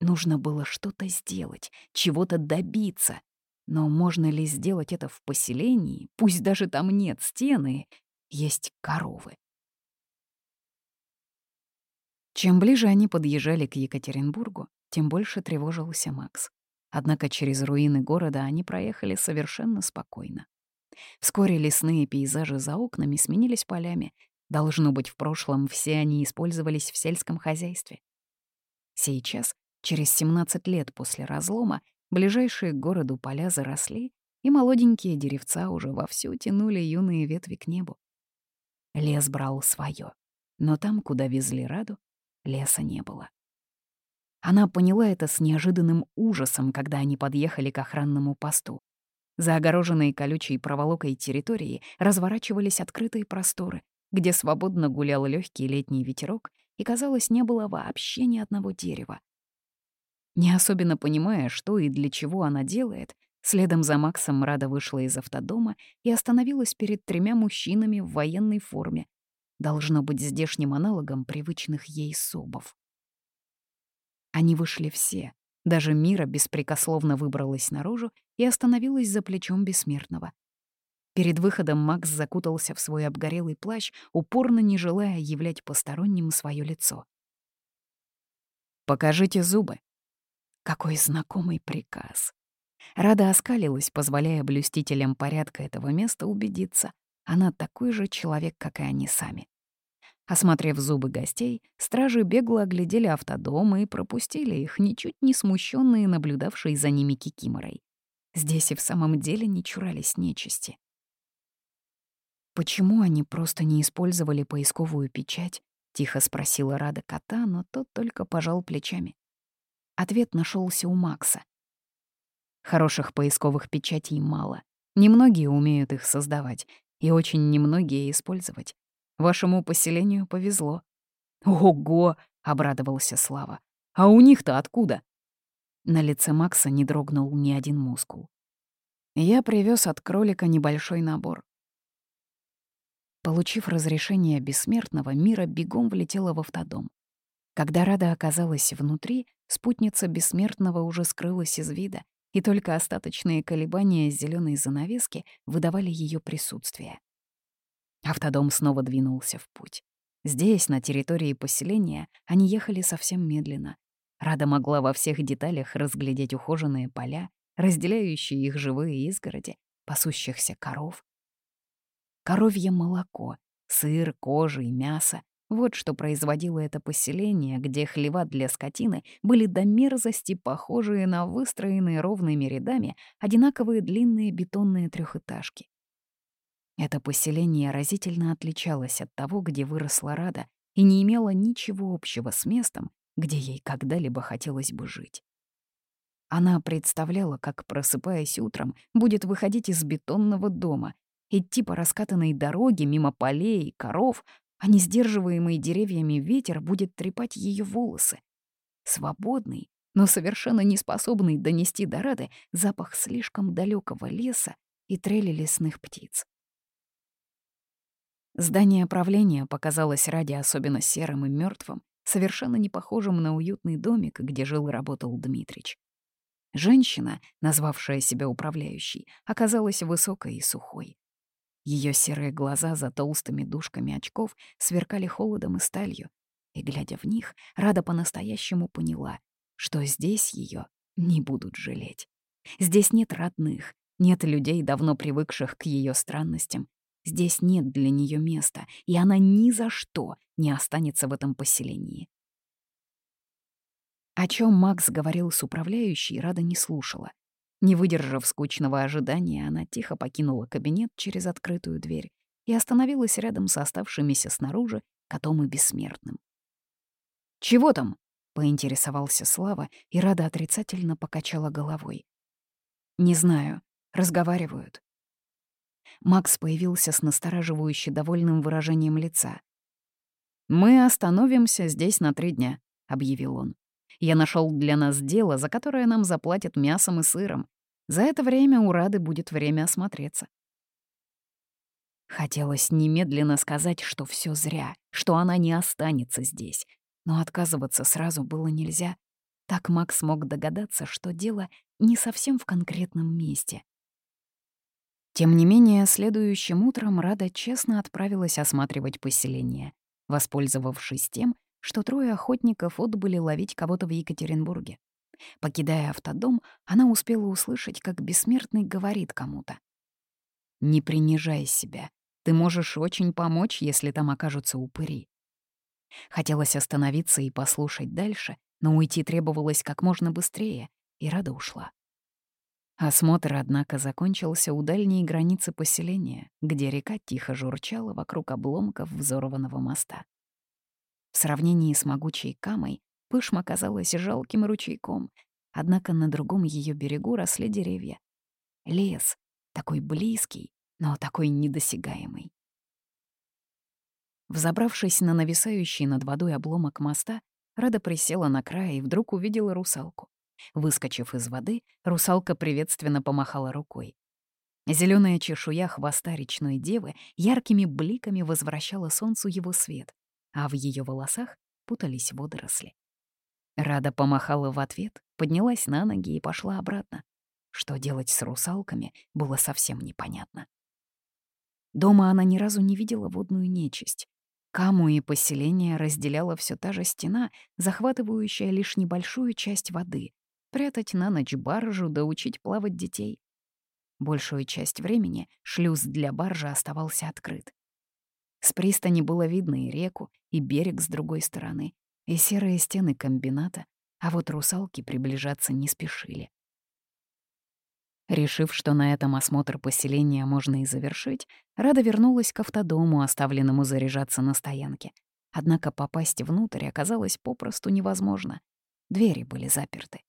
Speaker 1: Нужно было что-то сделать, чего-то добиться. Но можно ли сделать это в поселении, пусть даже там нет стены, есть коровы? Чем ближе они подъезжали к Екатеринбургу, тем больше тревожился Макс. Однако через руины города они проехали совершенно спокойно. Вскоре лесные пейзажи за окнами сменились полями. Должно быть, в прошлом все они использовались в сельском хозяйстве. Сейчас, через 17 лет после разлома, ближайшие к городу поля заросли, и молоденькие деревца уже вовсю тянули юные ветви к небу. Лес брал свое, но там, куда везли Раду, леса не было. Она поняла это с неожиданным ужасом, когда они подъехали к охранному посту. За огороженной колючей проволокой территории разворачивались открытые просторы, где свободно гулял легкий летний ветерок, и, казалось, не было вообще ни одного дерева. Не особенно понимая, что и для чего она делает, следом за Максом Рада вышла из автодома и остановилась перед тремя мужчинами в военной форме. Должно быть здешним аналогом привычных ей собов. Они вышли все, даже Мира беспрекословно выбралась наружу и остановилась за плечом бессмертного. Перед выходом Макс закутался в свой обгорелый плащ, упорно не желая являть посторонним свое лицо. «Покажите зубы». Какой знакомый приказ. Рада оскалилась, позволяя блюстителям порядка этого места убедиться. Она такой же человек, как и они сами. Осмотрев зубы гостей, стражи бегло оглядели автодом и пропустили их, ничуть не смущенные, наблюдавшие за ними кикиморой. Здесь и в самом деле не чурались нечисти. «Почему они просто не использовали поисковую печать?» — тихо спросила Рада кота, но тот только пожал плечами. Ответ нашелся у Макса. Хороших поисковых печатей мало. Немногие умеют их создавать, и очень немногие использовать. Вашему поселению повезло». «Ого!» — обрадовался Слава. «А у них-то откуда?» На лице Макса не дрогнул ни один мускул. Я привез от кролика небольшой набор. Получив разрешение бессмертного, Мира бегом влетела в автодом. Когда Рада оказалась внутри, спутница бессмертного уже скрылась из вида, и только остаточные колебания зеленой занавески выдавали ее присутствие. Автодом снова двинулся в путь. Здесь, на территории поселения, они ехали совсем медленно. Рада могла во всех деталях разглядеть ухоженные поля, разделяющие их живые изгороди, пасущихся коров. Коровье молоко, сыр, кожа и мясо — вот что производило это поселение, где хлева для скотины были до мерзости похожие на выстроенные ровными рядами одинаковые длинные бетонные трехэтажки. Это поселение разительно отличалось от того, где выросла Рада, и не имело ничего общего с местом, где ей когда-либо хотелось бы жить. Она представляла, как, просыпаясь утром, будет выходить из бетонного дома, идти по раскатанной дороге мимо полей и коров, а не сдерживаемый деревьями ветер будет трепать ее волосы. Свободный, но совершенно не способный донести до Рады запах слишком далекого леса и трели лесных птиц. Здание правления показалось ради особенно серым и мертвым, совершенно не похожим на уютный домик, где жил и работал Дмитрич. Женщина, назвавшая себя управляющей, оказалась высокой и сухой. Ее серые глаза за толстыми дужками очков сверкали холодом и сталью, и, глядя в них, Рада по-настоящему поняла, что здесь ее не будут жалеть. Здесь нет родных, нет людей, давно привыкших к ее странностям, Здесь нет для нее места, и она ни за что не останется в этом поселении. О чем Макс говорил с управляющей, Рада не слушала. Не выдержав скучного ожидания, она тихо покинула кабинет через открытую дверь и остановилась рядом с оставшимися снаружи котом и бессмертным. «Чего там?» — поинтересовался Слава, и Рада отрицательно покачала головой. «Не знаю. Разговаривают. Макс появился с настораживающе довольным выражением лица. «Мы остановимся здесь на три дня», — объявил он. «Я нашел для нас дело, за которое нам заплатят мясом и сыром. За это время у Рады будет время осмотреться». Хотелось немедленно сказать, что все зря, что она не останется здесь. Но отказываться сразу было нельзя. Так Макс мог догадаться, что дело не совсем в конкретном месте. Тем не менее, следующим утром Рада честно отправилась осматривать поселение, воспользовавшись тем, что трое охотников отбыли ловить кого-то в Екатеринбурге. Покидая автодом, она успела услышать, как бессмертный говорит кому-то. «Не принижай себя. Ты можешь очень помочь, если там окажутся упыри». Хотелось остановиться и послушать дальше, но уйти требовалось как можно быстрее, и Рада ушла. Осмотр, однако, закончился у дальней границы поселения, где река тихо журчала вокруг обломков взорванного моста. В сравнении с могучей Камой Пышма казалась жалким ручейком, однако на другом ее берегу росли деревья. Лес, такой близкий, но такой недосягаемый. Взобравшись на нависающий над водой обломок моста, Рада присела на край и вдруг увидела русалку. Выскочив из воды, русалка приветственно помахала рукой. Зеленая чешуя хвоста речной девы яркими бликами возвращала солнцу его свет, а в ее волосах путались водоросли. Рада помахала в ответ, поднялась на ноги и пошла обратно. Что делать с русалками, было совсем непонятно. Дома она ни разу не видела водную нечисть. Каму и поселение разделяла все та же стена, захватывающая лишь небольшую часть воды, прятать на ночь баржу да учить плавать детей. Большую часть времени шлюз для баржи оставался открыт. С пристани было видно и реку, и берег с другой стороны, и серые стены комбината, а вот русалки приближаться не спешили. Решив, что на этом осмотр поселения можно и завершить, Рада вернулась к автодому, оставленному заряжаться на стоянке. Однако попасть внутрь оказалось попросту невозможно. Двери были заперты.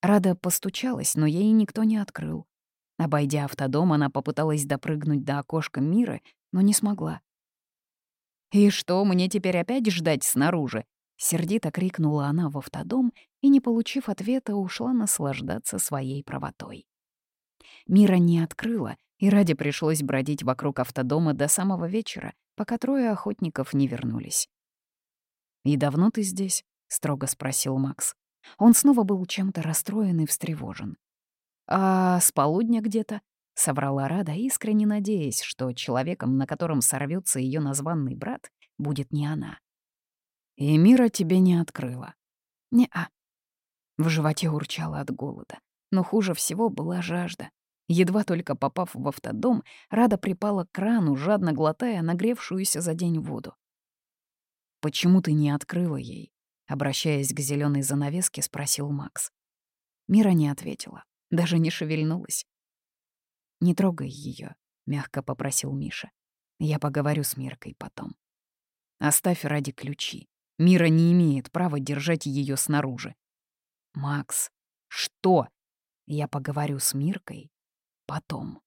Speaker 1: Рада постучалась, но ей никто не открыл. Обойдя автодом, она попыталась допрыгнуть до окошка мира, но не смогла. «И что, мне теперь опять ждать снаружи?» Сердито крикнула она в автодом и, не получив ответа, ушла наслаждаться своей правотой. Мира не открыла, и ради пришлось бродить вокруг автодома до самого вечера, пока трое охотников не вернулись. «И давно ты здесь?» — строго спросил Макс. Он снова был чем-то расстроен и встревожен. «А с полудня где-то?» — соврала Рада, искренне надеясь, что человеком, на котором сорвется ее названный брат, будет не она. «И мира тебе не открыла?» «Не-а». В животе урчало от голода, но хуже всего была жажда. Едва только попав в автодом, Рада припала к крану, жадно глотая нагревшуюся за день воду. «Почему ты не открыла ей?» Обращаясь к зеленой занавеске, спросил Макс. Мира не ответила, даже не шевельнулась. «Не трогай ее, мягко попросил Миша. «Я поговорю с Миркой потом. Оставь ради ключи. Мира не имеет права держать ее снаружи». «Макс, что?» «Я поговорю с Миркой потом».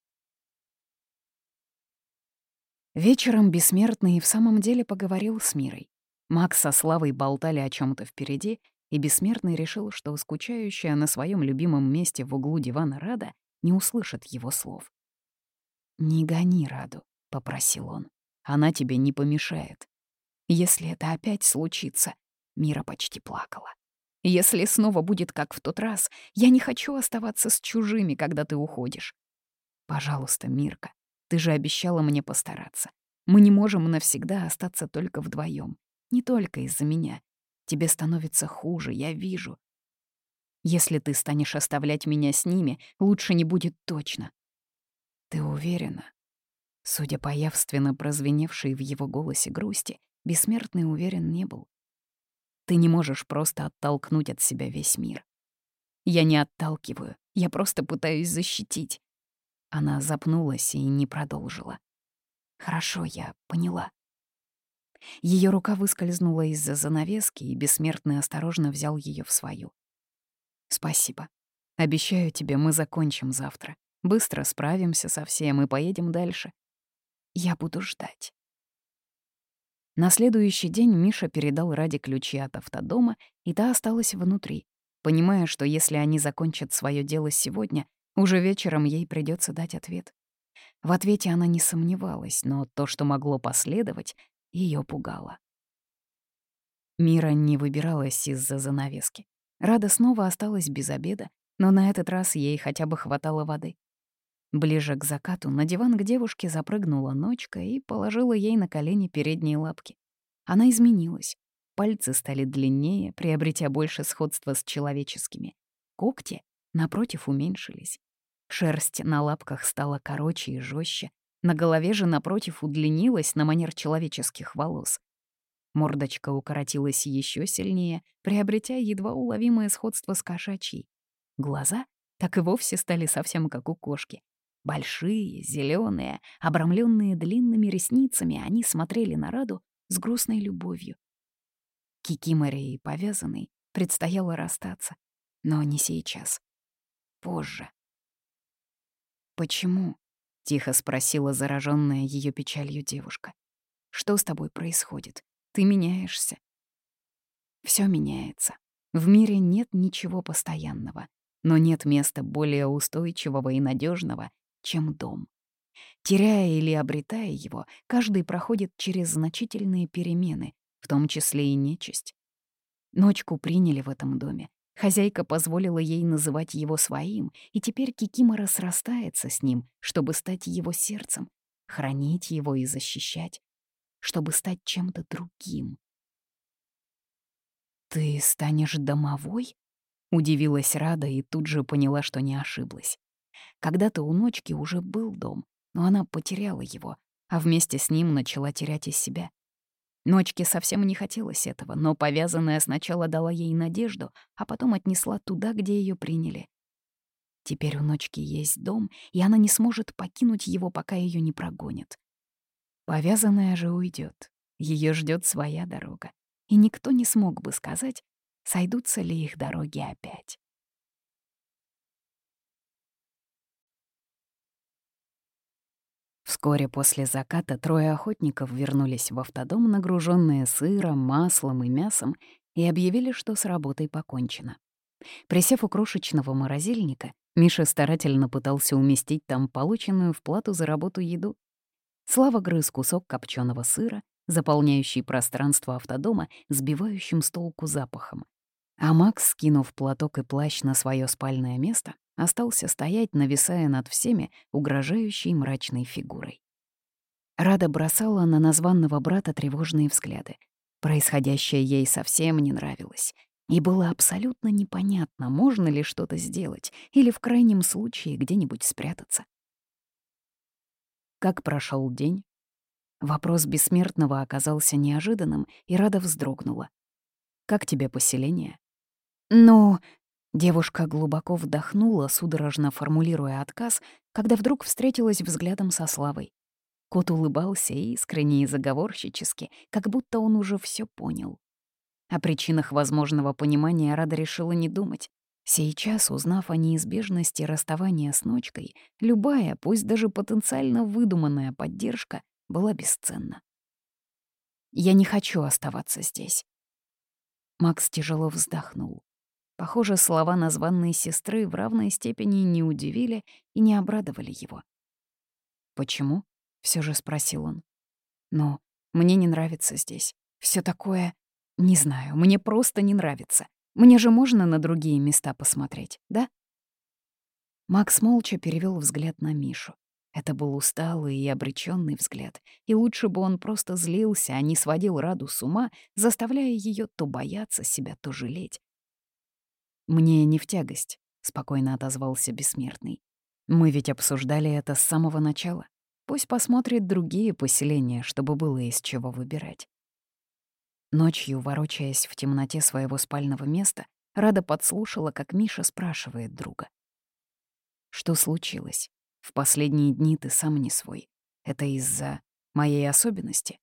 Speaker 1: Вечером Бессмертный в самом деле поговорил с Мирой. Макс со Славой болтали о чем то впереди, и Бессмертный решил, что скучающая на своем любимом месте в углу дивана Рада не услышит его слов. «Не гони Раду», — попросил он. «Она тебе не помешает. Если это опять случится...» Мира почти плакала. «Если снова будет как в тот раз, я не хочу оставаться с чужими, когда ты уходишь. Пожалуйста, Мирка, ты же обещала мне постараться. Мы не можем навсегда остаться только вдвоем. Не только из-за меня. Тебе становится хуже, я вижу. Если ты станешь оставлять меня с ними, лучше не будет точно. Ты уверена? Судя по явственно прозвеневшей в его голосе грусти, бессмертный уверен не был. Ты не можешь просто оттолкнуть от себя весь мир. Я не отталкиваю, я просто пытаюсь защитить. Она запнулась и не продолжила. Хорошо, я поняла. Ее рука выскользнула из-за занавески, и бессмертный осторожно взял ее в свою. «Спасибо. Обещаю тебе, мы закончим завтра. Быстро справимся со всем и поедем дальше. Я буду ждать». На следующий день Миша передал Раде ключи от автодома, и та осталась внутри, понимая, что если они закончат свое дело сегодня, уже вечером ей придется дать ответ. В ответе она не сомневалась, но то, что могло последовать, ее пугало. Мира не выбиралась из-за занавески. Рада снова осталась без обеда, но на этот раз ей хотя бы хватало воды. Ближе к закату на диван к девушке запрыгнула ночка и положила ей на колени передние лапки. Она изменилась. Пальцы стали длиннее, приобретя больше сходства с человеческими. Когти, напротив, уменьшились. Шерсть на лапках стала короче и жестче, на голове же, напротив, удлинилась на манер человеческих волос. Мордочка укоротилась еще сильнее, приобретя едва уловимое сходство с кошачьей. Глаза так и вовсе стали совсем как у кошки. Большие, зеленые, обрамленные длинными ресницами, они смотрели на Раду с грустной любовью. Кикиморе и повязанной предстояло расстаться, но не сейчас. Позже. Почему? — тихо спросила зараженная ее печалью девушка. «Что с тобой происходит? Ты меняешься». Все меняется. В мире нет ничего постоянного, но нет места более устойчивого и надежного, чем дом. Теряя или обретая его, каждый проходит через значительные перемены, в том числе и нечисть. Ночку приняли в этом доме, Хозяйка позволила ей называть его своим, и теперь Кикимора срастается с ним, чтобы стать его сердцем, хранить его и защищать, чтобы стать чем-то другим. «Ты станешь домовой?» — удивилась Рада и тут же поняла, что не ошиблась. Когда-то у Ночки уже был дом, но она потеряла его, а вместе с ним начала терять из себя. Ночке совсем не хотелось этого, но повязанная сначала дала ей надежду, а потом отнесла туда, где ее приняли. Теперь у Ночки есть дом, и она не сможет покинуть его, пока ее не прогонят. Повязанная же уйдет. Ее ждет своя дорога. И никто не смог бы сказать, сойдутся ли их дороги опять. Вскоре после заката трое охотников вернулись в автодом, нагруженные сыром, маслом и мясом, и объявили, что с работой покончено. Присев у крошечного морозильника, Миша старательно пытался уместить там полученную в плату за работу еду. Слава грыз кусок копченого сыра, заполняющий пространство автодома сбивающим с толку запахом. А Макс, скинув платок и плащ на свое спальное место, остался стоять, нависая над всеми, угрожающей мрачной фигурой. Рада бросала на названного брата тревожные взгляды. Происходящее ей совсем не нравилось. И было абсолютно непонятно, можно ли что-то сделать или в крайнем случае где-нибудь спрятаться. Как прошел день? Вопрос бессмертного оказался неожиданным, и Рада вздрогнула. «Как тебе поселение?» «Ну...» Девушка глубоко вдохнула, судорожно формулируя отказ, когда вдруг встретилась взглядом со Славой. Кот улыбался искренне и заговорщически, как будто он уже все понял. О причинах возможного понимания Рада решила не думать. Сейчас, узнав о неизбежности расставания с ночкой, любая, пусть даже потенциально выдуманная поддержка была бесценна. «Я не хочу оставаться здесь». Макс тяжело вздохнул. Похоже, слова названной сестры в равной степени не удивили и не обрадовали его. «Почему?» — все же спросил он. «Ну, мне не нравится здесь. Все такое не знаю, мне просто не нравится. Мне же можно на другие места посмотреть, да? Макс молча перевел взгляд на Мишу. Это был усталый и обреченный взгляд, и лучше бы он просто злился, а не сводил Раду с ума, заставляя ее то бояться себя, то жалеть. «Мне не в тягость», — спокойно отозвался Бессмертный. «Мы ведь обсуждали это с самого начала. Пусть посмотрит другие поселения, чтобы было из чего выбирать. Ночью, ворочаясь в темноте своего спального места, Рада подслушала, как Миша спрашивает друга. «Что случилось? В последние дни ты сам не свой. Это из-за моей особенности?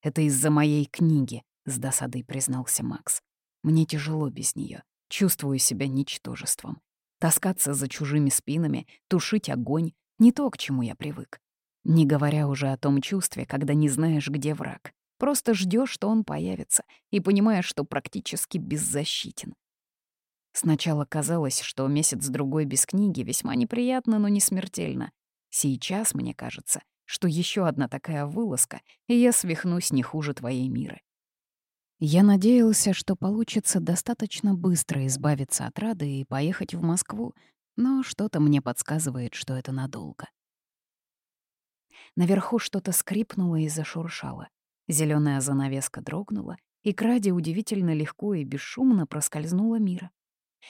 Speaker 1: Это из-за моей книги», — с досадой признался Макс. «Мне тяжело без нее. Чувствую себя ничтожеством. Таскаться за чужими спинами, тушить огонь — не то, к чему я привык. Не говоря уже о том чувстве, когда не знаешь, где враг. Просто ждешь, что он появится, и понимаешь, что практически беззащитен. Сначала казалось, что месяц-другой без книги весьма неприятно, но не смертельно. Сейчас мне кажется, что еще одна такая вылазка, и я свихнусь не хуже твоей миры. Я надеялся, что получится достаточно быстро избавиться от Рады и поехать в Москву, но что-то мне подсказывает, что это надолго. Наверху что-то скрипнуло и зашуршало. Зеленая занавеска дрогнула, и к Раде удивительно легко и бесшумно проскользнула Мира.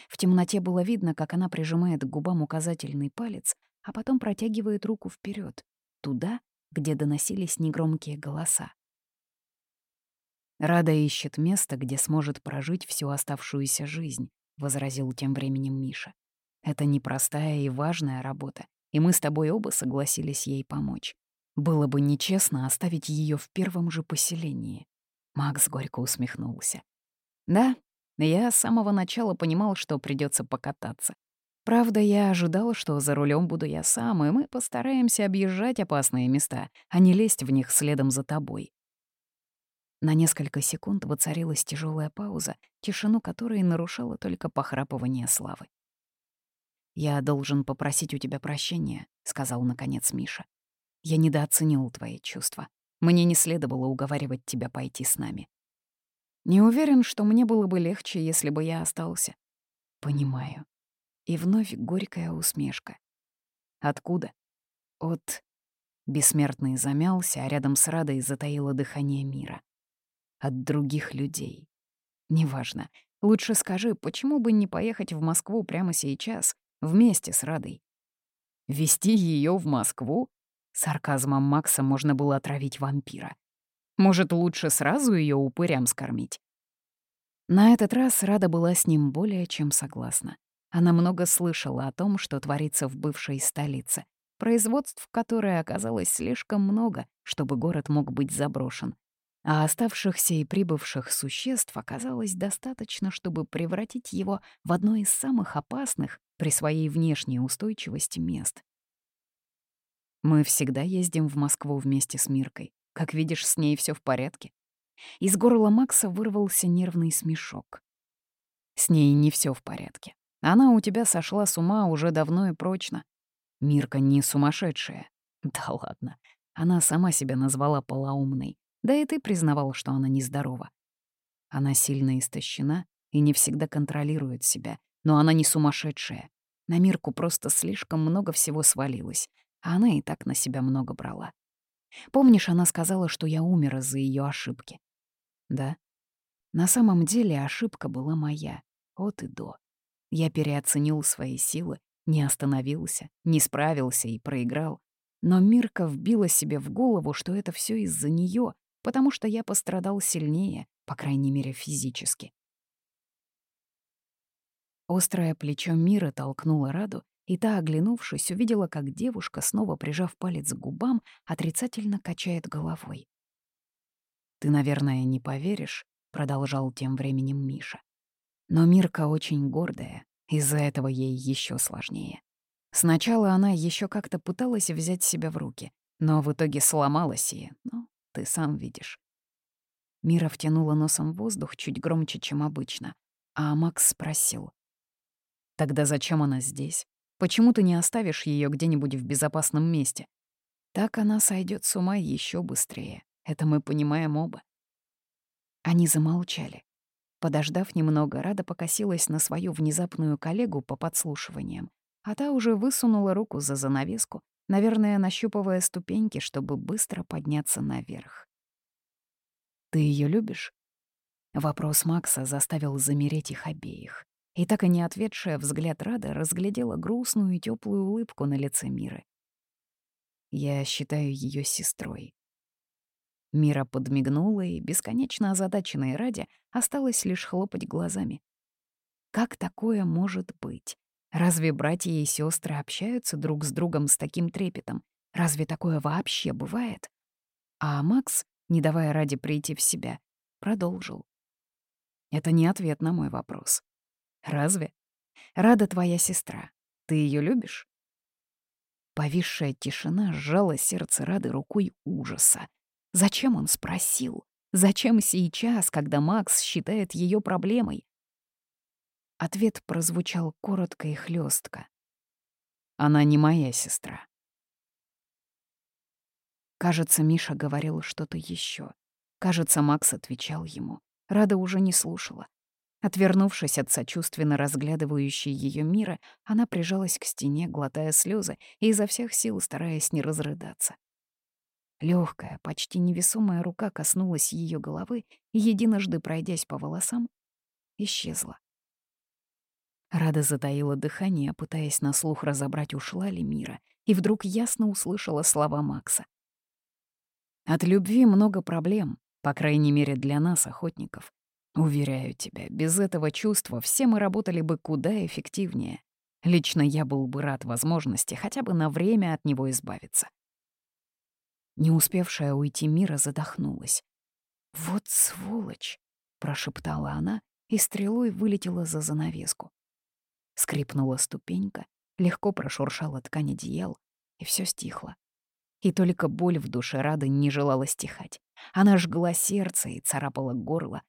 Speaker 1: В темноте было видно, как она прижимает к губам указательный палец, а потом протягивает руку вперед, туда, где доносились негромкие голоса. «Рада ищет место, где сможет прожить всю оставшуюся жизнь», — возразил тем временем Миша. «Это непростая и важная работа, и мы с тобой оба согласились ей помочь. Было бы нечестно оставить ее в первом же поселении. Макс горько усмехнулся. Да, я с самого начала понимал, что придется покататься. Правда, я ожидал, что за рулем буду я сам, и мы постараемся объезжать опасные места, а не лезть в них следом за тобой. На несколько секунд воцарилась тяжелая пауза, тишину которой нарушало только похрапывание Славы. «Я должен попросить у тебя прощения», — сказал наконец Миша. Я недооценил твои чувства. Мне не следовало уговаривать тебя пойти с нами. Не уверен, что мне было бы легче, если бы я остался. Понимаю. И вновь горькая усмешка. Откуда? От... Бессмертный замялся, а рядом с Радой затаило дыхание мира. От других людей. Неважно. Лучше скажи, почему бы не поехать в Москву прямо сейчас, вместе с Радой? Вести ее в Москву? Сарказмом Макса можно было отравить вампира. Может, лучше сразу ее упырям скормить? На этот раз Рада была с ним более чем согласна. Она много слышала о том, что творится в бывшей столице, производств которой оказалось слишком много, чтобы город мог быть заброшен. А оставшихся и прибывших существ оказалось достаточно, чтобы превратить его в одно из самых опасных при своей внешней устойчивости мест. Мы всегда ездим в Москву вместе с Миркой. Как видишь, с ней все в порядке. Из горла Макса вырвался нервный смешок. С ней не все в порядке. Она у тебя сошла с ума уже давно и прочно. Мирка не сумасшедшая. Да ладно. Она сама себя назвала полоумной. Да и ты признавал, что она нездорова. Она сильно истощена и не всегда контролирует себя. Но она не сумасшедшая. На Мирку просто слишком много всего свалилось, а она и так на себя много брала. Помнишь, она сказала, что я умер из-за ее ошибки? Да. На самом деле ошибка была моя, от и до. Я переоценил свои силы, не остановился, не справился и проиграл. Но Мирка вбила себе в голову, что это все из-за нее, потому что я пострадал сильнее, по крайней мере, физически. Острое плечо Мира толкнуло Раду, и та, оглянувшись, увидела, как девушка, снова прижав палец к губам, отрицательно качает головой. «Ты, наверное, не поверишь», — продолжал тем временем Миша. «Но Мирка очень гордая, из-за этого ей еще сложнее. Сначала она еще как-то пыталась взять себя в руки, но в итоге сломалась и, ну, ты сам видишь». Мира втянула носом воздух чуть громче, чем обычно, а Макс спросил. «Тогда зачем она здесь? Почему ты не оставишь ее где-нибудь в безопасном месте? Так она сойдет с ума еще быстрее. Это мы понимаем оба. Они замолчали. Подождав немного, Рада покосилась на свою внезапную коллегу по подслушиваниям, а та уже высунула руку за занавеску, наверное, нащупывая ступеньки, чтобы быстро подняться наверх. «Ты ее любишь?» Вопрос Макса заставил замереть их обеих. И так и не ответшая взгляд Рада разглядела грустную и теплую улыбку на лице Миры. «Я считаю ее сестрой». Мира подмигнула и, бесконечно озадаченной Раде, осталось лишь хлопать глазами. Как такое может быть? Разве братья и сестры общаются друг с другом с таким трепетом? Разве такое вообще бывает? А Макс, не давая Раде прийти в себя, продолжил. Это не ответ на мой вопрос. Разве? Рада твоя сестра. Ты ее любишь? Повисшая тишина сжала сердце Рады рукой ужаса. Зачем он спросил? Зачем сейчас, когда Макс считает ее проблемой? Ответ прозвучал коротко и хлестко. Она не моя сестра. Кажется, Миша говорил что-то еще. Кажется, Макс отвечал ему. Рада уже не слушала. Отвернувшись от сочувственно разглядывающей ее мира, она прижалась к стене, глотая слезы и изо всех сил стараясь не разрыдаться. Легкая, почти невесомая рука коснулась ее головы и, единожды пройдясь по волосам, исчезла. Рада затаила дыхание, пытаясь на слух разобрать, ушла ли Мира, и вдруг ясно услышала слова Макса. «От любви много проблем, по крайней мере для нас, охотников. Уверяю тебя, без этого чувства все мы работали бы куда эффективнее. Лично я был бы рад возможности хотя бы на время от него избавиться. Не успевшая уйти Мира задохнулась. «Вот сволочь!» — прошептала она и стрелой вылетела за занавеску. Скрипнула ступенька, легко прошуршала ткань одеял, и все стихло. И только боль в душе Рады не желала стихать. Она жгла сердце и царапала горло,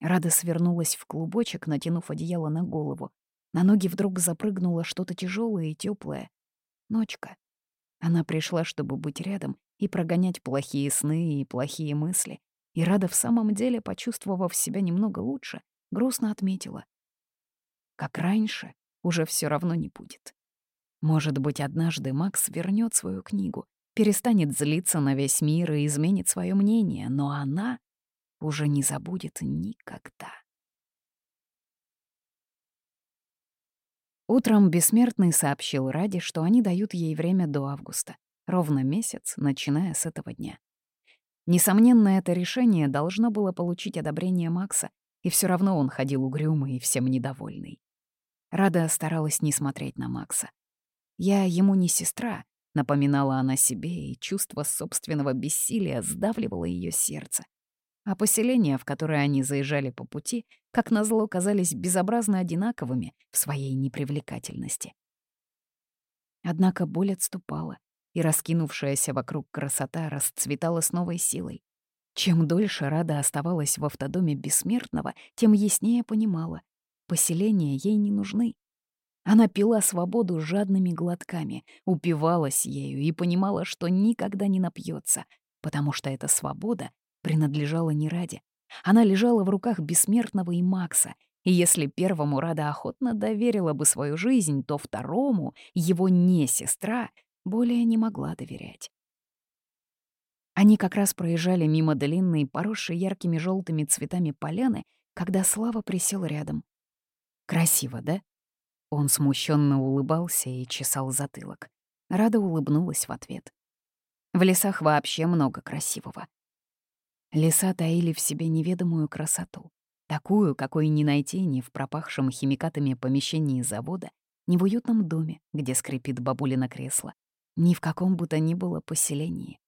Speaker 1: Рада свернулась в клубочек, натянув одеяло на голову. На ноги вдруг запрыгнуло что-то тяжелое и теплое. Ночка. Она пришла, чтобы быть рядом и прогонять плохие сны и плохие мысли. И Рада в самом деле, почувствовав себя немного лучше, грустно отметила. Как раньше, уже все равно не будет. Может быть, однажды Макс вернет свою книгу, перестанет злиться на весь мир и изменит свое мнение, но она уже не забудет никогда. Утром Бессмертный сообщил Раде, что они дают ей время до августа. Ровно месяц, начиная с этого дня. Несомненно, это решение должно было получить одобрение Макса, и все равно он ходил угрюмый и всем недовольный. Рада старалась не смотреть на Макса. «Я ему не сестра», — напоминала она себе, и чувство собственного бессилия сдавливало ее сердце. А поселения, в которые они заезжали по пути, как назло, казались безобразно одинаковыми в своей непривлекательности. Однако боль отступала, и раскинувшаяся вокруг красота расцветала с новой силой. Чем дольше Рада оставалась в автодоме бессмертного, тем яснее понимала — поселения ей не нужны. Она пила свободу жадными глотками, упивалась ею и понимала, что никогда не напьется, потому что эта свобода принадлежала не Раде. Она лежала в руках бессмертного и Макса, и если первому Рада охотно доверила бы свою жизнь, то второму, его не сестра, более не могла доверять. Они как раз проезжали мимо длинной, поросшей яркими желтыми цветами поляны, когда Слава присел рядом. «Красиво, да?» Он смущенно улыбался и чесал затылок. Рада улыбнулась в ответ. В лесах вообще много красивого. Леса таили в себе неведомую красоту. Такую, какой не найти ни в пропахшем химикатами помещении завода, ни в уютном доме, где скрипит бабулина кресло, ни в каком бы то ни было поселении.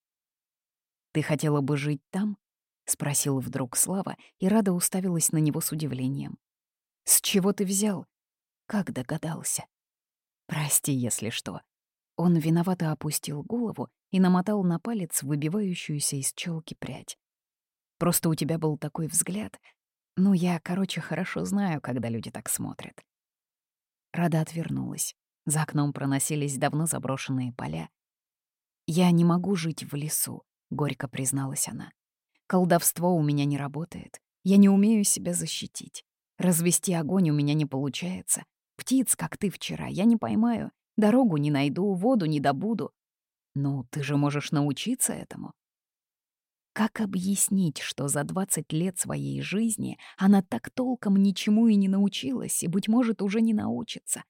Speaker 1: «Ты хотела бы жить там?» — спросил вдруг Слава, и Рада уставилась на него с удивлением. «С чего ты взял? Как догадался?» «Прости, если что». Он виновато опустил голову и намотал на палец выбивающуюся из челки прядь. «Просто у тебя был такой взгляд. Ну, я, короче, хорошо знаю, когда люди так смотрят». Рада отвернулась. За окном проносились давно заброшенные поля. «Я не могу жить в лесу», — горько призналась она. «Колдовство у меня не работает. Я не умею себя защитить. Развести огонь у меня не получается. Птиц, как ты вчера, я не поймаю. Дорогу не найду, воду не добуду. Ну, ты же можешь научиться этому». Как объяснить, что за 20 лет своей жизни она так толком ничему и не научилась, и, быть может, уже не научится?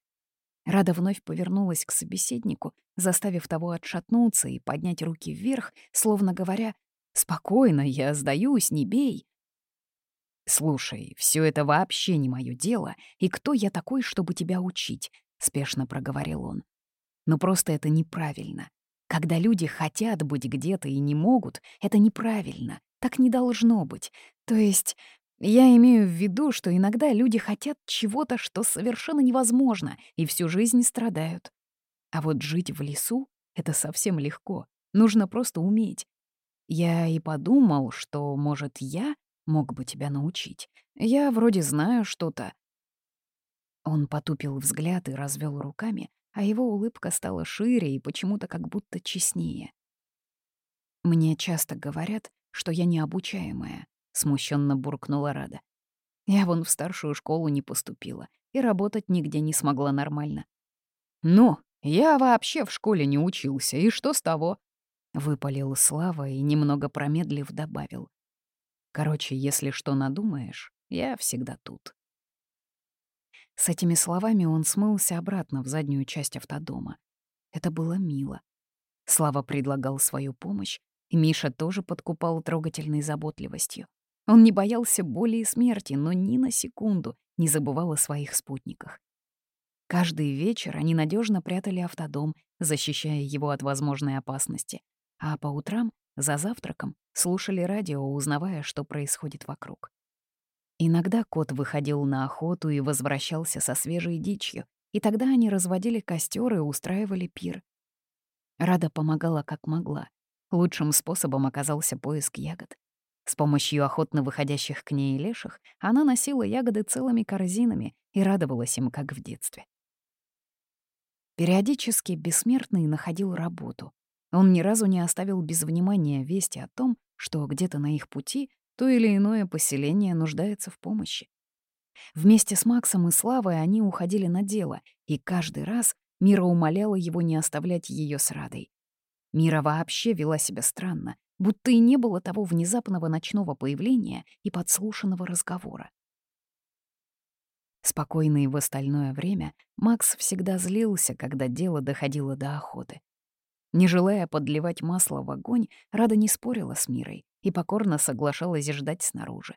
Speaker 1: Рада вновь повернулась к собеседнику, заставив того отшатнуться и поднять руки вверх, словно говоря «Спокойно, я сдаюсь, не бей». «Слушай, все это вообще не мое дело, и кто я такой, чтобы тебя учить?» — спешно проговорил он. «Но просто это неправильно. Когда люди хотят быть где-то и не могут, это неправильно. Так не должно быть. То есть я имею в виду, что иногда люди хотят чего-то, что совершенно невозможно, и всю жизнь страдают. А вот жить в лесу — это совсем легко. Нужно просто уметь. Я и подумал, что, может, я мог бы тебя научить. Я вроде знаю что-то. Он потупил взгляд и развел руками, а его улыбка стала шире и почему-то как будто честнее. Мне часто говорят, что я необучаемая, — смущенно буркнула Рада. «Я вон в старшую школу не поступила и работать нигде не смогла нормально». «Ну, я вообще в школе не учился, и что с того?» — выпалил Слава и, немного промедлив, добавил. «Короче, если что надумаешь, я всегда тут». С этими словами он смылся обратно в заднюю часть автодома. Это было мило. Слава предлагал свою помощь, и Миша тоже подкупал трогательной заботливостью. Он не боялся боли и смерти, но ни на секунду не забывал о своих спутниках. Каждый вечер они надежно прятали автодом, защищая его от возможной опасности, а по утрам, за завтраком, слушали радио, узнавая, что происходит вокруг. Иногда кот выходил на охоту и возвращался со свежей дичью, и тогда они разводили костер и устраивали пир. Рада помогала как могла. Лучшим способом оказался поиск ягод. С помощью охотно выходящих к ней леших она носила ягоды целыми корзинами и радовалась им, как в детстве. Периодически Бессмертный находил работу. Он ни разу не оставил без внимания вести о том, что где-то на их пути то или иное поселение нуждается в помощи. Вместе с Максом и Славой они уходили на дело, и каждый раз Мира умоляла его не оставлять ее с Радой. Мира вообще вела себя странно, будто и не было того внезапного ночного появления и подслушанного разговора. Спокойный в остальное время, Макс всегда злился, когда дело доходило до охоты. Не желая подливать масло в огонь, Рада не спорила с Мирой и покорно соглашалась ждать снаружи.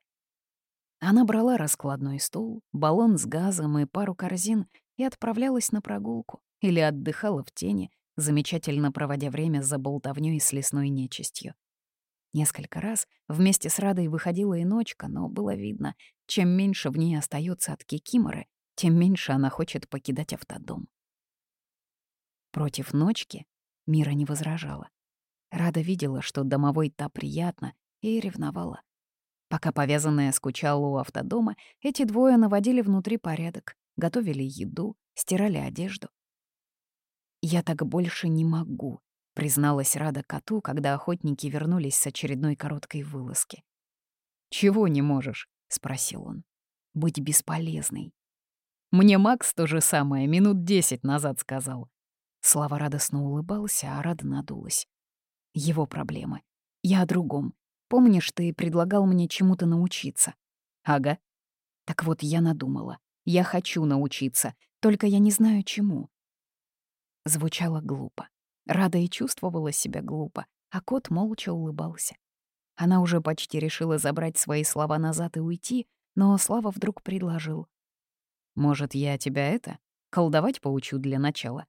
Speaker 1: Она брала раскладной стул, баллон с газом и пару корзин и отправлялась на прогулку или отдыхала в тени, замечательно проводя время за болтовнёй с лесной нечистью. Несколько раз вместе с Радой выходила и ночка, но было видно, чем меньше в ней остается от Кикиморы, тем меньше она хочет покидать автодом. Против ночки Мира не возражала. Рада видела, что домовой та приятно, и ревновала. Пока повязанная скучала у автодома, эти двое наводили внутри порядок, готовили еду, стирали одежду. «Я так больше не могу», — призналась Рада коту, когда охотники вернулись с очередной короткой вылазки. «Чего не можешь?» — спросил он. «Быть бесполезной». «Мне Макс то же самое минут десять назад сказал». Слава радостно улыбался, а Рада надулась. «Его проблемы. Я о другом. Помнишь, ты предлагал мне чему-то научиться?» «Ага». «Так вот, я надумала. Я хочу научиться, только я не знаю чему». Звучало глупо. Рада и чувствовала себя глупо, а кот молча улыбался. Она уже почти решила забрать свои слова назад и уйти, но Слава вдруг предложил. «Может, я тебя это, колдовать поучу для начала?»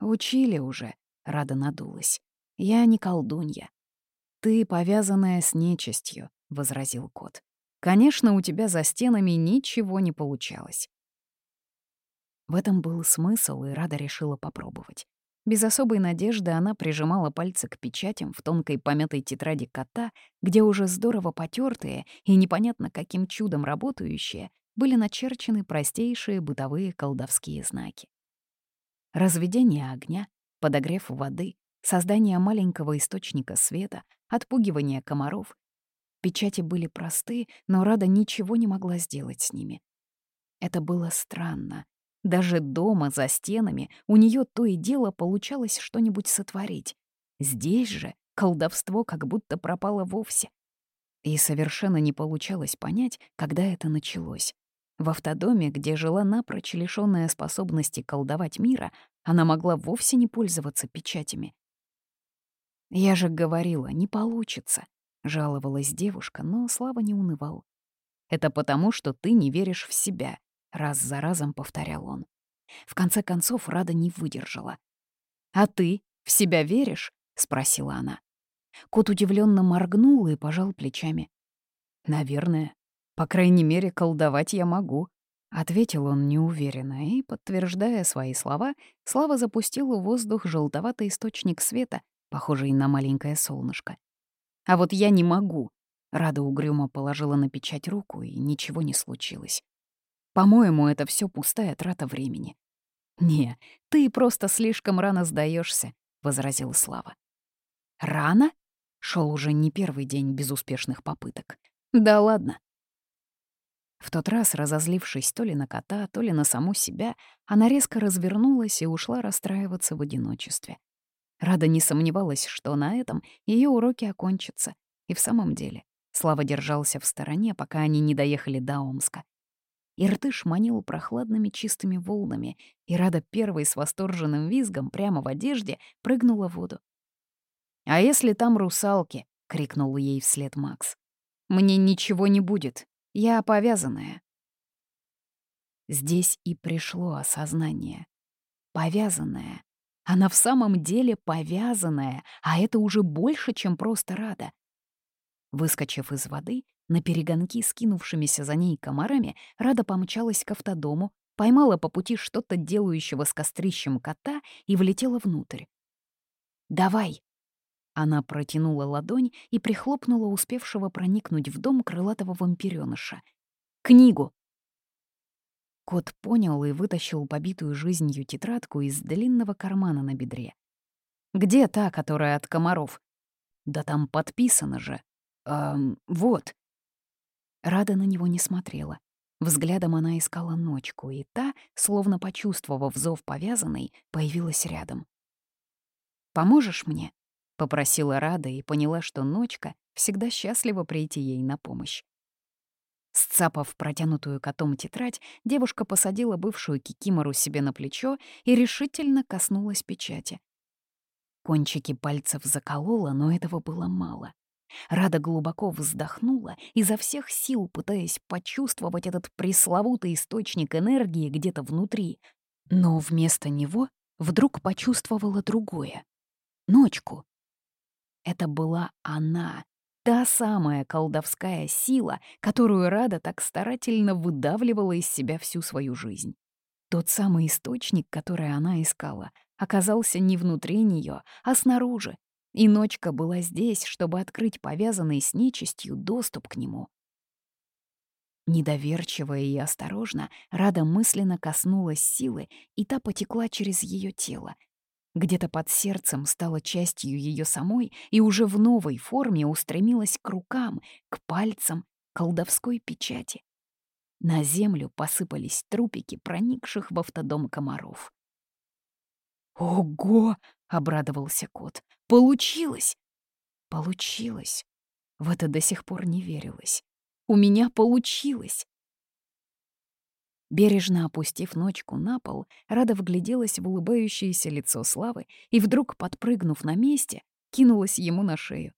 Speaker 1: «Учили уже», — Рада надулась. «Я не колдунья». «Ты повязанная с нечистью», — возразил кот. «Конечно, у тебя за стенами ничего не получалось». В этом был смысл, и Рада решила попробовать. Без особой надежды она прижимала пальцы к печатям в тонкой помятой тетради кота, где уже здорово потертые и непонятно каким чудом работающие были начерчены простейшие бытовые колдовские знаки. Разведение огня, подогрев воды, создание маленького источника света, отпугивание комаров. Печати были просты, но Рада ничего не могла сделать с ними. Это было странно, даже дома, за стенами, у нее то и дело получалось что-нибудь сотворить. Здесь же колдовство как будто пропало вовсе. И совершенно не получалось понять, когда это началось. В автодоме, где жила напрочь лишённая способности колдовать мира, она могла вовсе не пользоваться печатями. «Я же говорила, не получится», — жаловалась девушка, но Слава не унывал. «Это потому, что ты не веришь в себя», Раз за разом повторял он. В конце концов Рада не выдержала. «А ты в себя веришь?» — спросила она. Кот удивленно моргнул и пожал плечами. «Наверное. По крайней мере, колдовать я могу», — ответил он неуверенно, и, подтверждая свои слова, Слава запустила в воздух желтоватый источник света, похожий на маленькое солнышко. «А вот я не могу», — Рада угрюмо положила на печать руку, и ничего не случилось. По-моему, это все пустая трата времени. «Не, ты просто слишком рано сдаешься, возразил Слава. «Рано?» — шел уже не первый день безуспешных попыток. «Да ладно». В тот раз, разозлившись то ли на кота, то ли на саму себя, она резко развернулась и ушла расстраиваться в одиночестве. Рада не сомневалась, что на этом ее уроки окончатся. И в самом деле, Слава держался в стороне, пока они не доехали до Омска. Иртыш манил прохладными чистыми волнами, и Рада первой с восторженным визгом прямо в одежде прыгнула в воду. «А если там русалки?» — крикнул ей вслед Макс. «Мне ничего не будет. Я повязанная». Здесь и пришло осознание. Повязанная. Она в самом деле повязанная, а это уже больше, чем просто Рада. Выскочив из воды, на перегонки скинувшимися за ней комарами, Рада помчалась к автодому, поймала по пути что-то делающего с кострищем кота и влетела внутрь. «Давай!» Она протянула ладонь и прихлопнула успевшего проникнуть в дом крылатого вампирёныша. «Книгу!» Кот понял и вытащил побитую жизнью тетрадку из длинного кармана на бедре. «Где та, которая от комаров?» «Да там подписано же. Эм, вот». Рада на него не смотрела. Взглядом она искала ночку, и та, словно почувствовав зов повязанной, появилась рядом. «Поможешь мне?» — попросила Рада и поняла, что ночка всегда счастлива прийти ей на помощь. Сцапав протянутую котом тетрадь, девушка посадила бывшую кикимору себе на плечо и решительно коснулась печати. Кончики пальцев заколола, но этого было мало. Рада глубоко вздохнула, изо всех сил пытаясь почувствовать этот пресловутый источник энергии где-то внутри. Но вместо него вдруг почувствовала другое — ночку. Это была она, та самая колдовская сила, которую Рада так старательно выдавливала из себя всю свою жизнь. Тот самый источник, который она искала, оказался не внутри нее, а снаружи, и ночка была здесь, чтобы открыть повязанный с нечистью доступ к нему. Недоверчиво и осторожно Рада мысленно коснулась силы, и та потекла через ее тело. Где-то под сердцем стала частью ее самой и уже в новой форме устремилась к рукам, к пальцам, колдовской печати. На землю посыпались трупики, проникших в автодом комаров. «Ого!» — обрадовался кот. «Получилось!» «Получилось!» В это до сих пор не верилось. «У меня получилось!» Бережно опустив ночку на пол, Рада вгляделась в улыбающееся лицо Славы и, вдруг подпрыгнув на месте, кинулась ему на шею.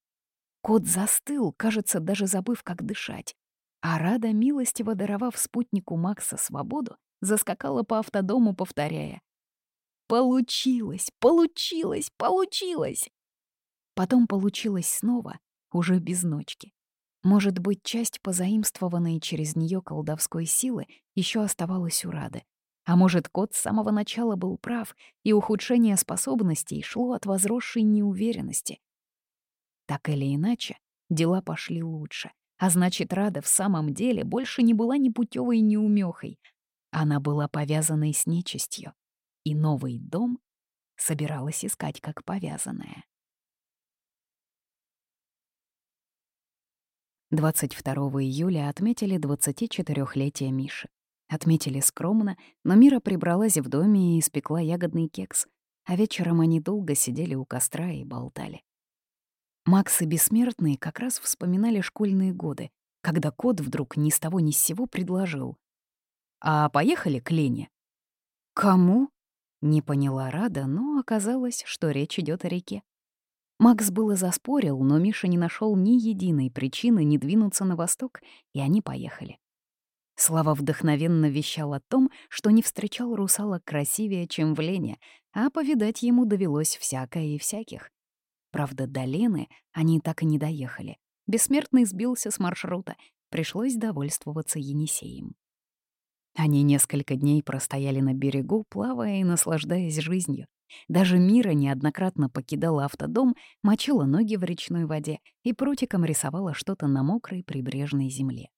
Speaker 1: Кот застыл, кажется, даже забыв, как дышать. А Рада, милостиво даровав спутнику Макса свободу, заскакала по автодому, повторяя Получилось, получилось, получилось! Потом получилось снова, уже без ночки. Может быть, часть позаимствованной через нее колдовской силы еще оставалась у Рады. А может, кот с самого начала был прав, и ухудшение способностей шло от возросшей неуверенности. Так или иначе, дела пошли лучше. А значит, Рада в самом деле больше не была ни путевой, ни умехой. Она была повязанной с нечистью и новый дом собиралась искать как повязанная. 22 июля отметили 24-летие Миши. Отметили скромно, но Мира прибралась в доме и испекла ягодный кекс, а вечером они долго сидели у костра и болтали. Макс и Бессмертный как раз вспоминали школьные годы, когда кот вдруг ни с того ни с сего предложил. «А поехали к Лене?» «Кому?» Не поняла Рада, но оказалось, что речь идет о реке. Макс было заспорил, но Миша не нашел ни единой причины не двинуться на восток, и они поехали. Слава вдохновенно вещал о том, что не встречал русалок красивее, чем в Лене, а повидать ему довелось всякое и всяких. Правда, до Лены они так и не доехали. Бессмертный сбился с маршрута, пришлось довольствоваться Енисеем. Они несколько дней простояли на берегу, плавая и наслаждаясь жизнью. Даже Мира неоднократно покидала автодом, мочила ноги в речной воде и прутиком рисовала что-то на мокрой прибрежной земле.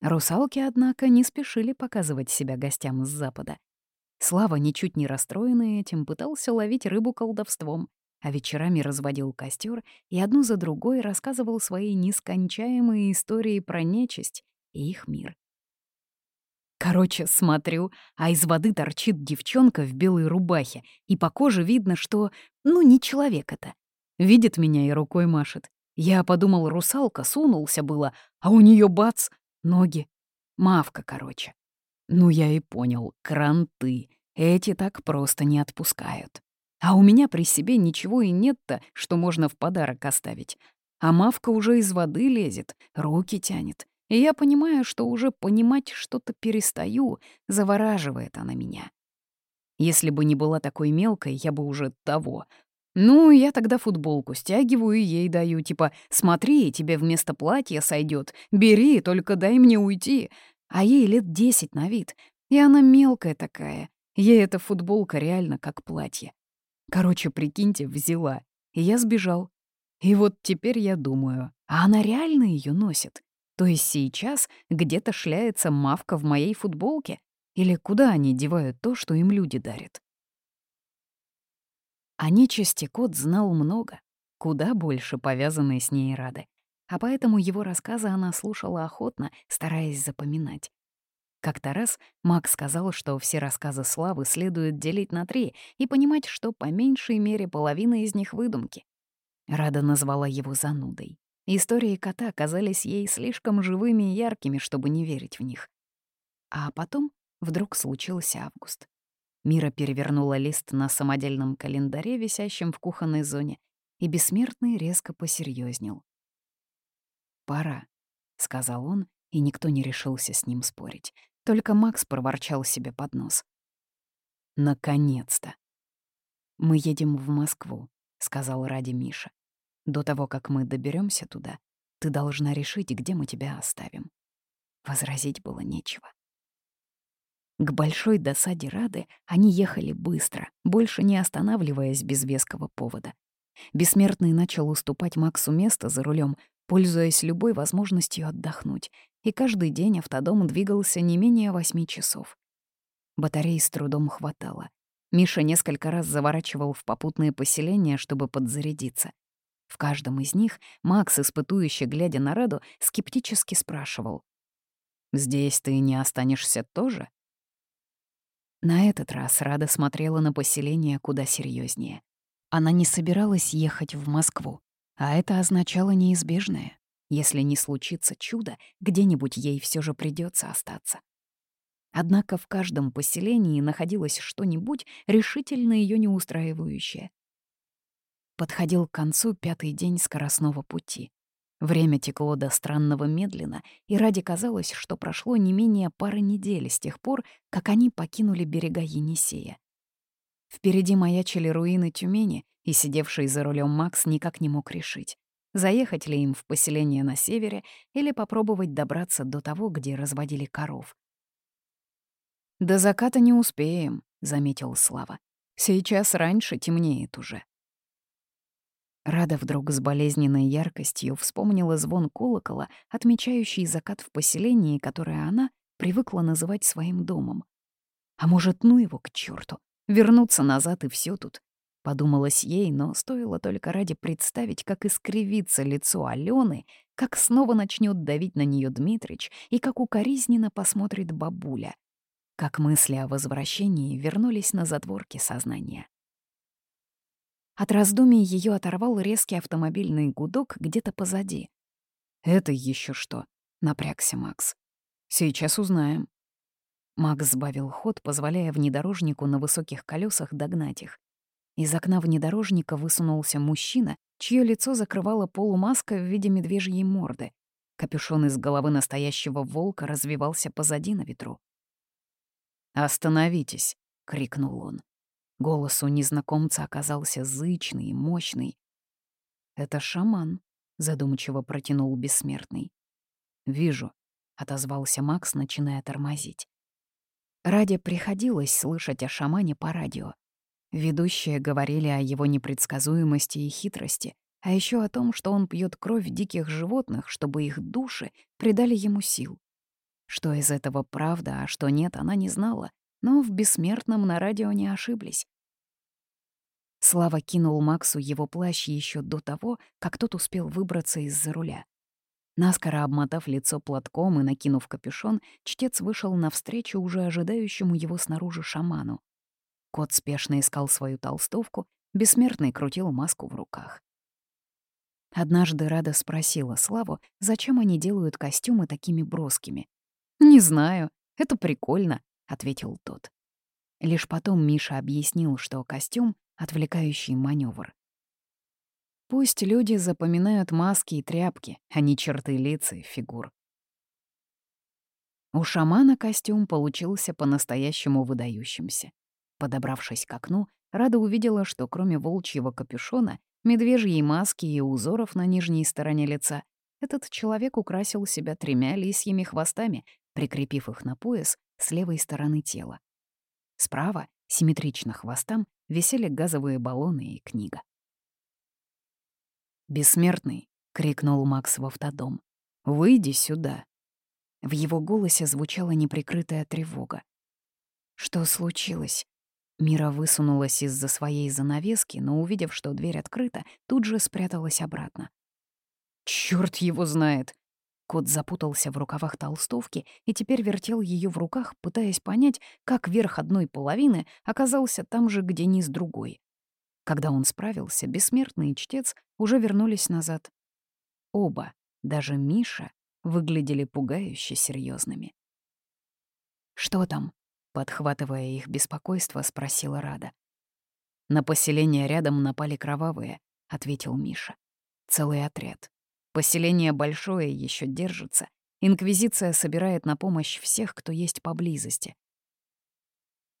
Speaker 1: Русалки, однако, не спешили показывать себя гостям с запада. Слава, ничуть не расстроенный этим, пытался ловить рыбу колдовством, а вечерами разводил костер и одну за другой рассказывал свои нескончаемые истории про нечисть и их мир. Короче, смотрю, а из воды торчит девчонка в белой рубахе, и по коже видно, что, ну, не человек это. Видит меня и рукой машет. Я подумал, русалка, сунулся было, а у нее бац, ноги. Мавка, короче. Ну, я и понял, кранты. Эти так просто не отпускают. А у меня при себе ничего и нет-то, что можно в подарок оставить. А мавка уже из воды лезет, руки тянет. И я понимаю, что уже понимать что-то перестаю, завораживает она меня. Если бы не была такой мелкой, я бы уже того. Ну, я тогда футболку стягиваю и ей даю, типа «Смотри, тебе вместо платья сойдет, бери, только дай мне уйти». А ей лет десять на вид, и она мелкая такая. Ей эта футболка реально как платье. Короче, прикиньте, взяла. И я сбежал. И вот теперь я думаю, а она реально ее носит? То есть сейчас где-то шляется мавка в моей футболке? Или куда они девают то, что им люди дарят? О нечисти кот знал много, куда больше повязанной с ней Рады, а поэтому его рассказы она слушала охотно, стараясь запоминать. Как-то раз Мак сказал, что все рассказы Славы следует делить на три и понимать, что по меньшей мере половина из них выдумки. Рада назвала его занудой. Истории кота казались ей слишком живыми и яркими, чтобы не верить в них. А потом вдруг случился август. Мира перевернула лист на самодельном календаре, висящем в кухонной зоне, и бессмертный резко посерьезнел. «Пора», — сказал он, и никто не решился с ним спорить. Только Макс проворчал себе под нос. «Наконец-то!» «Мы едем в Москву», — сказал ради Миша. «До того, как мы доберемся туда, ты должна решить, где мы тебя оставим». Возразить было нечего. К большой досаде Рады они ехали быстро, больше не останавливаясь без веского повода. Бессмертный начал уступать Максу место за рулем, пользуясь любой возможностью отдохнуть, и каждый день автодом двигался не менее восьми часов. Батареи с трудом хватало. Миша несколько раз заворачивал в попутные поселения, чтобы подзарядиться. В каждом из них Макс, испытующе глядя на Раду, скептически спрашивал. «Здесь ты не останешься тоже?» На этот раз Рада смотрела на поселение куда серьезнее. Она не собиралась ехать в Москву, а это означало неизбежное. Если не случится чудо, где-нибудь ей все же придется остаться. Однако в каждом поселении находилось что-нибудь решительно ее не устраивающее. Подходил к концу пятый день скоростного пути. Время текло до странного медленно, и ради казалось, что прошло не менее пары недель с тех пор, как они покинули берега Енисея. Впереди маячили руины Тюмени, и сидевший за рулем Макс никак не мог решить, заехать ли им в поселение на севере или попробовать добраться до того, где разводили коров. «До заката не успеем», — заметил Слава. «Сейчас раньше темнеет уже». Рада вдруг с болезненной яркостью вспомнила звон колокола, отмечающий закат в поселении, которое она привыкла называть своим домом. А может, ну его к черту, вернуться назад и все тут. Подумалось ей, но стоило только ради представить, как искривится лицо Алены, как снова начнет давить на нее Дмитрич и как укоризненно посмотрит бабуля, как мысли о возвращении вернулись на затворки сознания. От раздумий ее оторвал резкий автомобильный гудок где-то позади. «Это еще что?» — напрягся Макс. «Сейчас узнаем». Макс сбавил ход, позволяя внедорожнику на высоких колесах догнать их. Из окна внедорожника высунулся мужчина, чье лицо закрывала полумаска в виде медвежьей морды. Капюшон из головы настоящего волка развивался позади на ветру. «Остановитесь!» — крикнул он. Голос у незнакомца оказался зычный и мощный. «Это шаман», — задумчиво протянул бессмертный. «Вижу», — отозвался Макс, начиная тормозить. Ради приходилось слышать о шамане по радио. Ведущие говорили о его непредсказуемости и хитрости, а еще о том, что он пьет кровь диких животных, чтобы их души придали ему сил. Что из этого правда, а что нет, она не знала, но в бессмертном на радио не ошиблись. Слава кинул Максу его плащ еще до того, как тот успел выбраться из-за руля. Наскоро обмотав лицо платком и накинув капюшон, чтец вышел навстречу уже ожидающему его снаружи шаману. Кот спешно искал свою толстовку, бессмертный крутил маску в руках. Однажды Рада спросила Славу, зачем они делают костюмы такими броскими. «Не знаю, это прикольно», — ответил тот. Лишь потом Миша объяснил, что костюм — отвлекающий маневр. Пусть люди запоминают маски и тряпки, а не черты лица и фигур. У шамана костюм получился по-настоящему выдающимся. Подобравшись к окну, Рада увидела, что кроме волчьего капюшона, медвежьей маски и узоров на нижней стороне лица, этот человек украсил себя тремя лисьими хвостами, прикрепив их на пояс с левой стороны тела. Справа, симметрично хвостам, висели газовые баллоны и книга. «Бессмертный!» — крикнул Макс в автодом. «Выйди сюда!» В его голосе звучала неприкрытая тревога. «Что случилось?» Мира высунулась из-за своей занавески, но, увидев, что дверь открыта, тут же спряталась обратно. «Чёрт его знает!» Кот запутался в рукавах толстовки и теперь вертел ее в руках, пытаясь понять, как верх одной половины оказался там же, где низ другой. Когда он справился, бессмертный чтец уже вернулись назад. Оба, даже Миша, выглядели пугающе серьезными. «Что там?» Подхватывая их беспокойство, спросила Рада. «На поселение рядом напали кровавые», — ответил Миша. «Целый отряд. Поселение большое, еще держится. Инквизиция собирает на помощь всех, кто есть поблизости.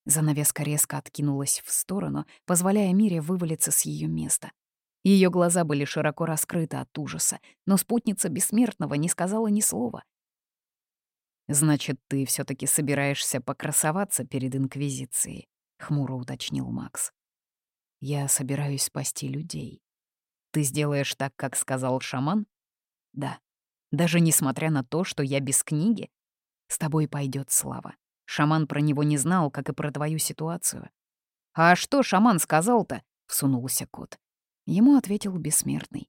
Speaker 1: Занавеска резко откинулась в сторону, позволяя Мире вывалиться с ее места. Ее глаза были широко раскрыты от ужаса, но спутница бессмертного не сказала ни слова. «Значит, ты все таки собираешься покрасоваться перед Инквизицией», — хмуро уточнил Макс. «Я собираюсь спасти людей. Ты сделаешь так, как сказал шаман?» «Да. Даже несмотря на то, что я без книги, с тобой пойдет слава. Шаман про него не знал, как и про твою ситуацию. «А что шаман сказал-то?» — всунулся кот. Ему ответил бессмертный.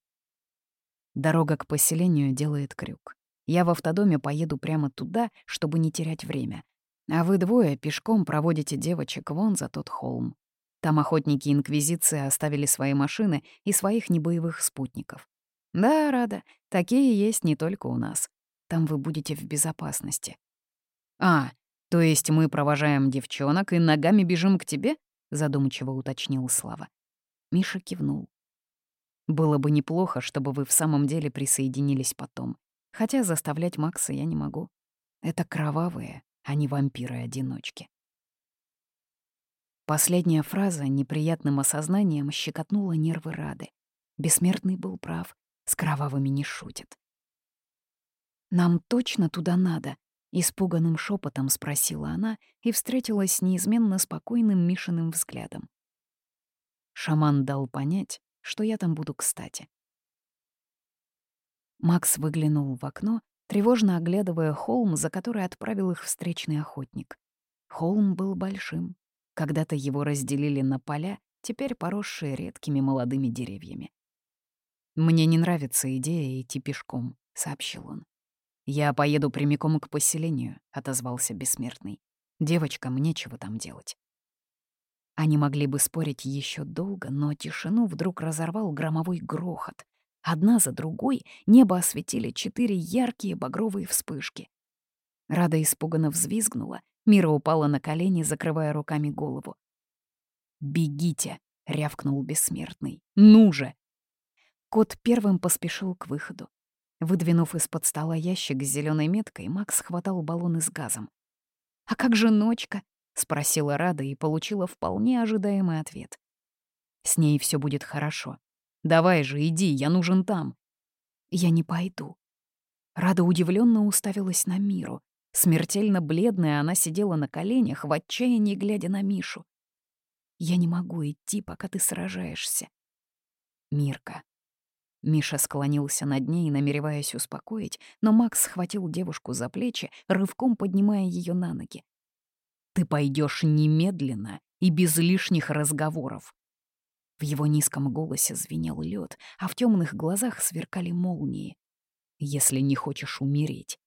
Speaker 1: Дорога к поселению делает крюк. Я в автодоме поеду прямо туда, чтобы не терять время. А вы двое пешком проводите девочек вон за тот холм. Там охотники Инквизиции оставили свои машины и своих небоевых спутников. Да, Рада, такие есть не только у нас. Там вы будете в безопасности. А, «То есть мы провожаем девчонок и ногами бежим к тебе?» — задумчиво уточнил Слава. Миша кивнул. «Было бы неплохо, чтобы вы в самом деле присоединились потом. Хотя заставлять Макса я не могу. Это кровавые, а не вампиры-одиночки». Последняя фраза неприятным осознанием щекотнула нервы Рады. Бессмертный был прав, с кровавыми не шутит. «Нам точно туда надо?» Испуганным шепотом спросила она и встретилась с неизменно спокойным Мишиным взглядом. Шаман дал понять, что я там буду кстати. Макс выглянул в окно, тревожно оглядывая холм, за который отправил их встречный охотник. Холм был большим. Когда-то его разделили на поля, теперь поросшие редкими молодыми деревьями. «Мне не нравится идея идти пешком», — сообщил он. «Я поеду прямиком к поселению», — отозвался бессмертный. «Девочкам нечего там делать». Они могли бы спорить еще долго, но тишину вдруг разорвал громовой грохот. Одна за другой небо осветили четыре яркие багровые вспышки. Рада испуганно взвизгнула, Мира упала на колени, закрывая руками голову. «Бегите!» — рявкнул бессмертный. «Ну же!» Кот первым поспешил к выходу. Выдвинув из-под стола ящик с зеленой меткой, Макс хватал баллоны с газом. «А как же ночка?» — спросила Рада и получила вполне ожидаемый ответ. «С ней все будет хорошо. Давай же, иди, я нужен там». «Я не пойду». Рада удивленно уставилась на Миру. Смертельно бледная, она сидела на коленях, в отчаянии глядя на Мишу. «Я не могу идти, пока ты сражаешься». «Мирка, Миша склонился над ней, намереваясь успокоить, но Макс схватил девушку за плечи, рывком поднимая ее на ноги. «Ты пойдешь немедленно и без лишних разговоров». В его низком голосе звенел лед, а в темных глазах сверкали молнии. «Если не хочешь умереть».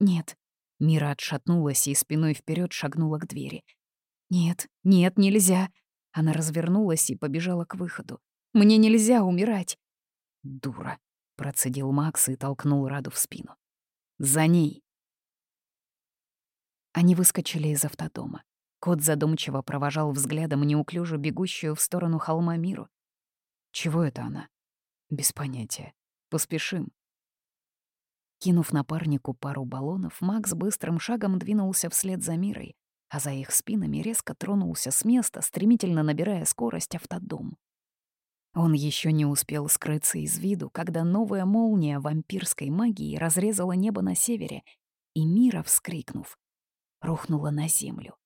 Speaker 1: «Нет». Мира отшатнулась и спиной вперед шагнула к двери. «Нет, нет, нельзя». Она развернулась и побежала к выходу. «Мне нельзя умирать». «Дура», — процедил Макс и толкнул Раду в спину. «За ней!» Они выскочили из автодома. Кот задумчиво провожал взглядом неуклюже бегущую в сторону холма миру. «Чего это она?» «Без понятия. Поспешим». Кинув напарнику пару баллонов, Макс быстрым шагом двинулся вслед за Мирой, а за их спинами резко тронулся с места, стремительно набирая скорость автодом. Он еще не успел скрыться из виду, когда новая молния вампирской магии разрезала небо на севере, и Мира, вскрикнув, рухнула на землю.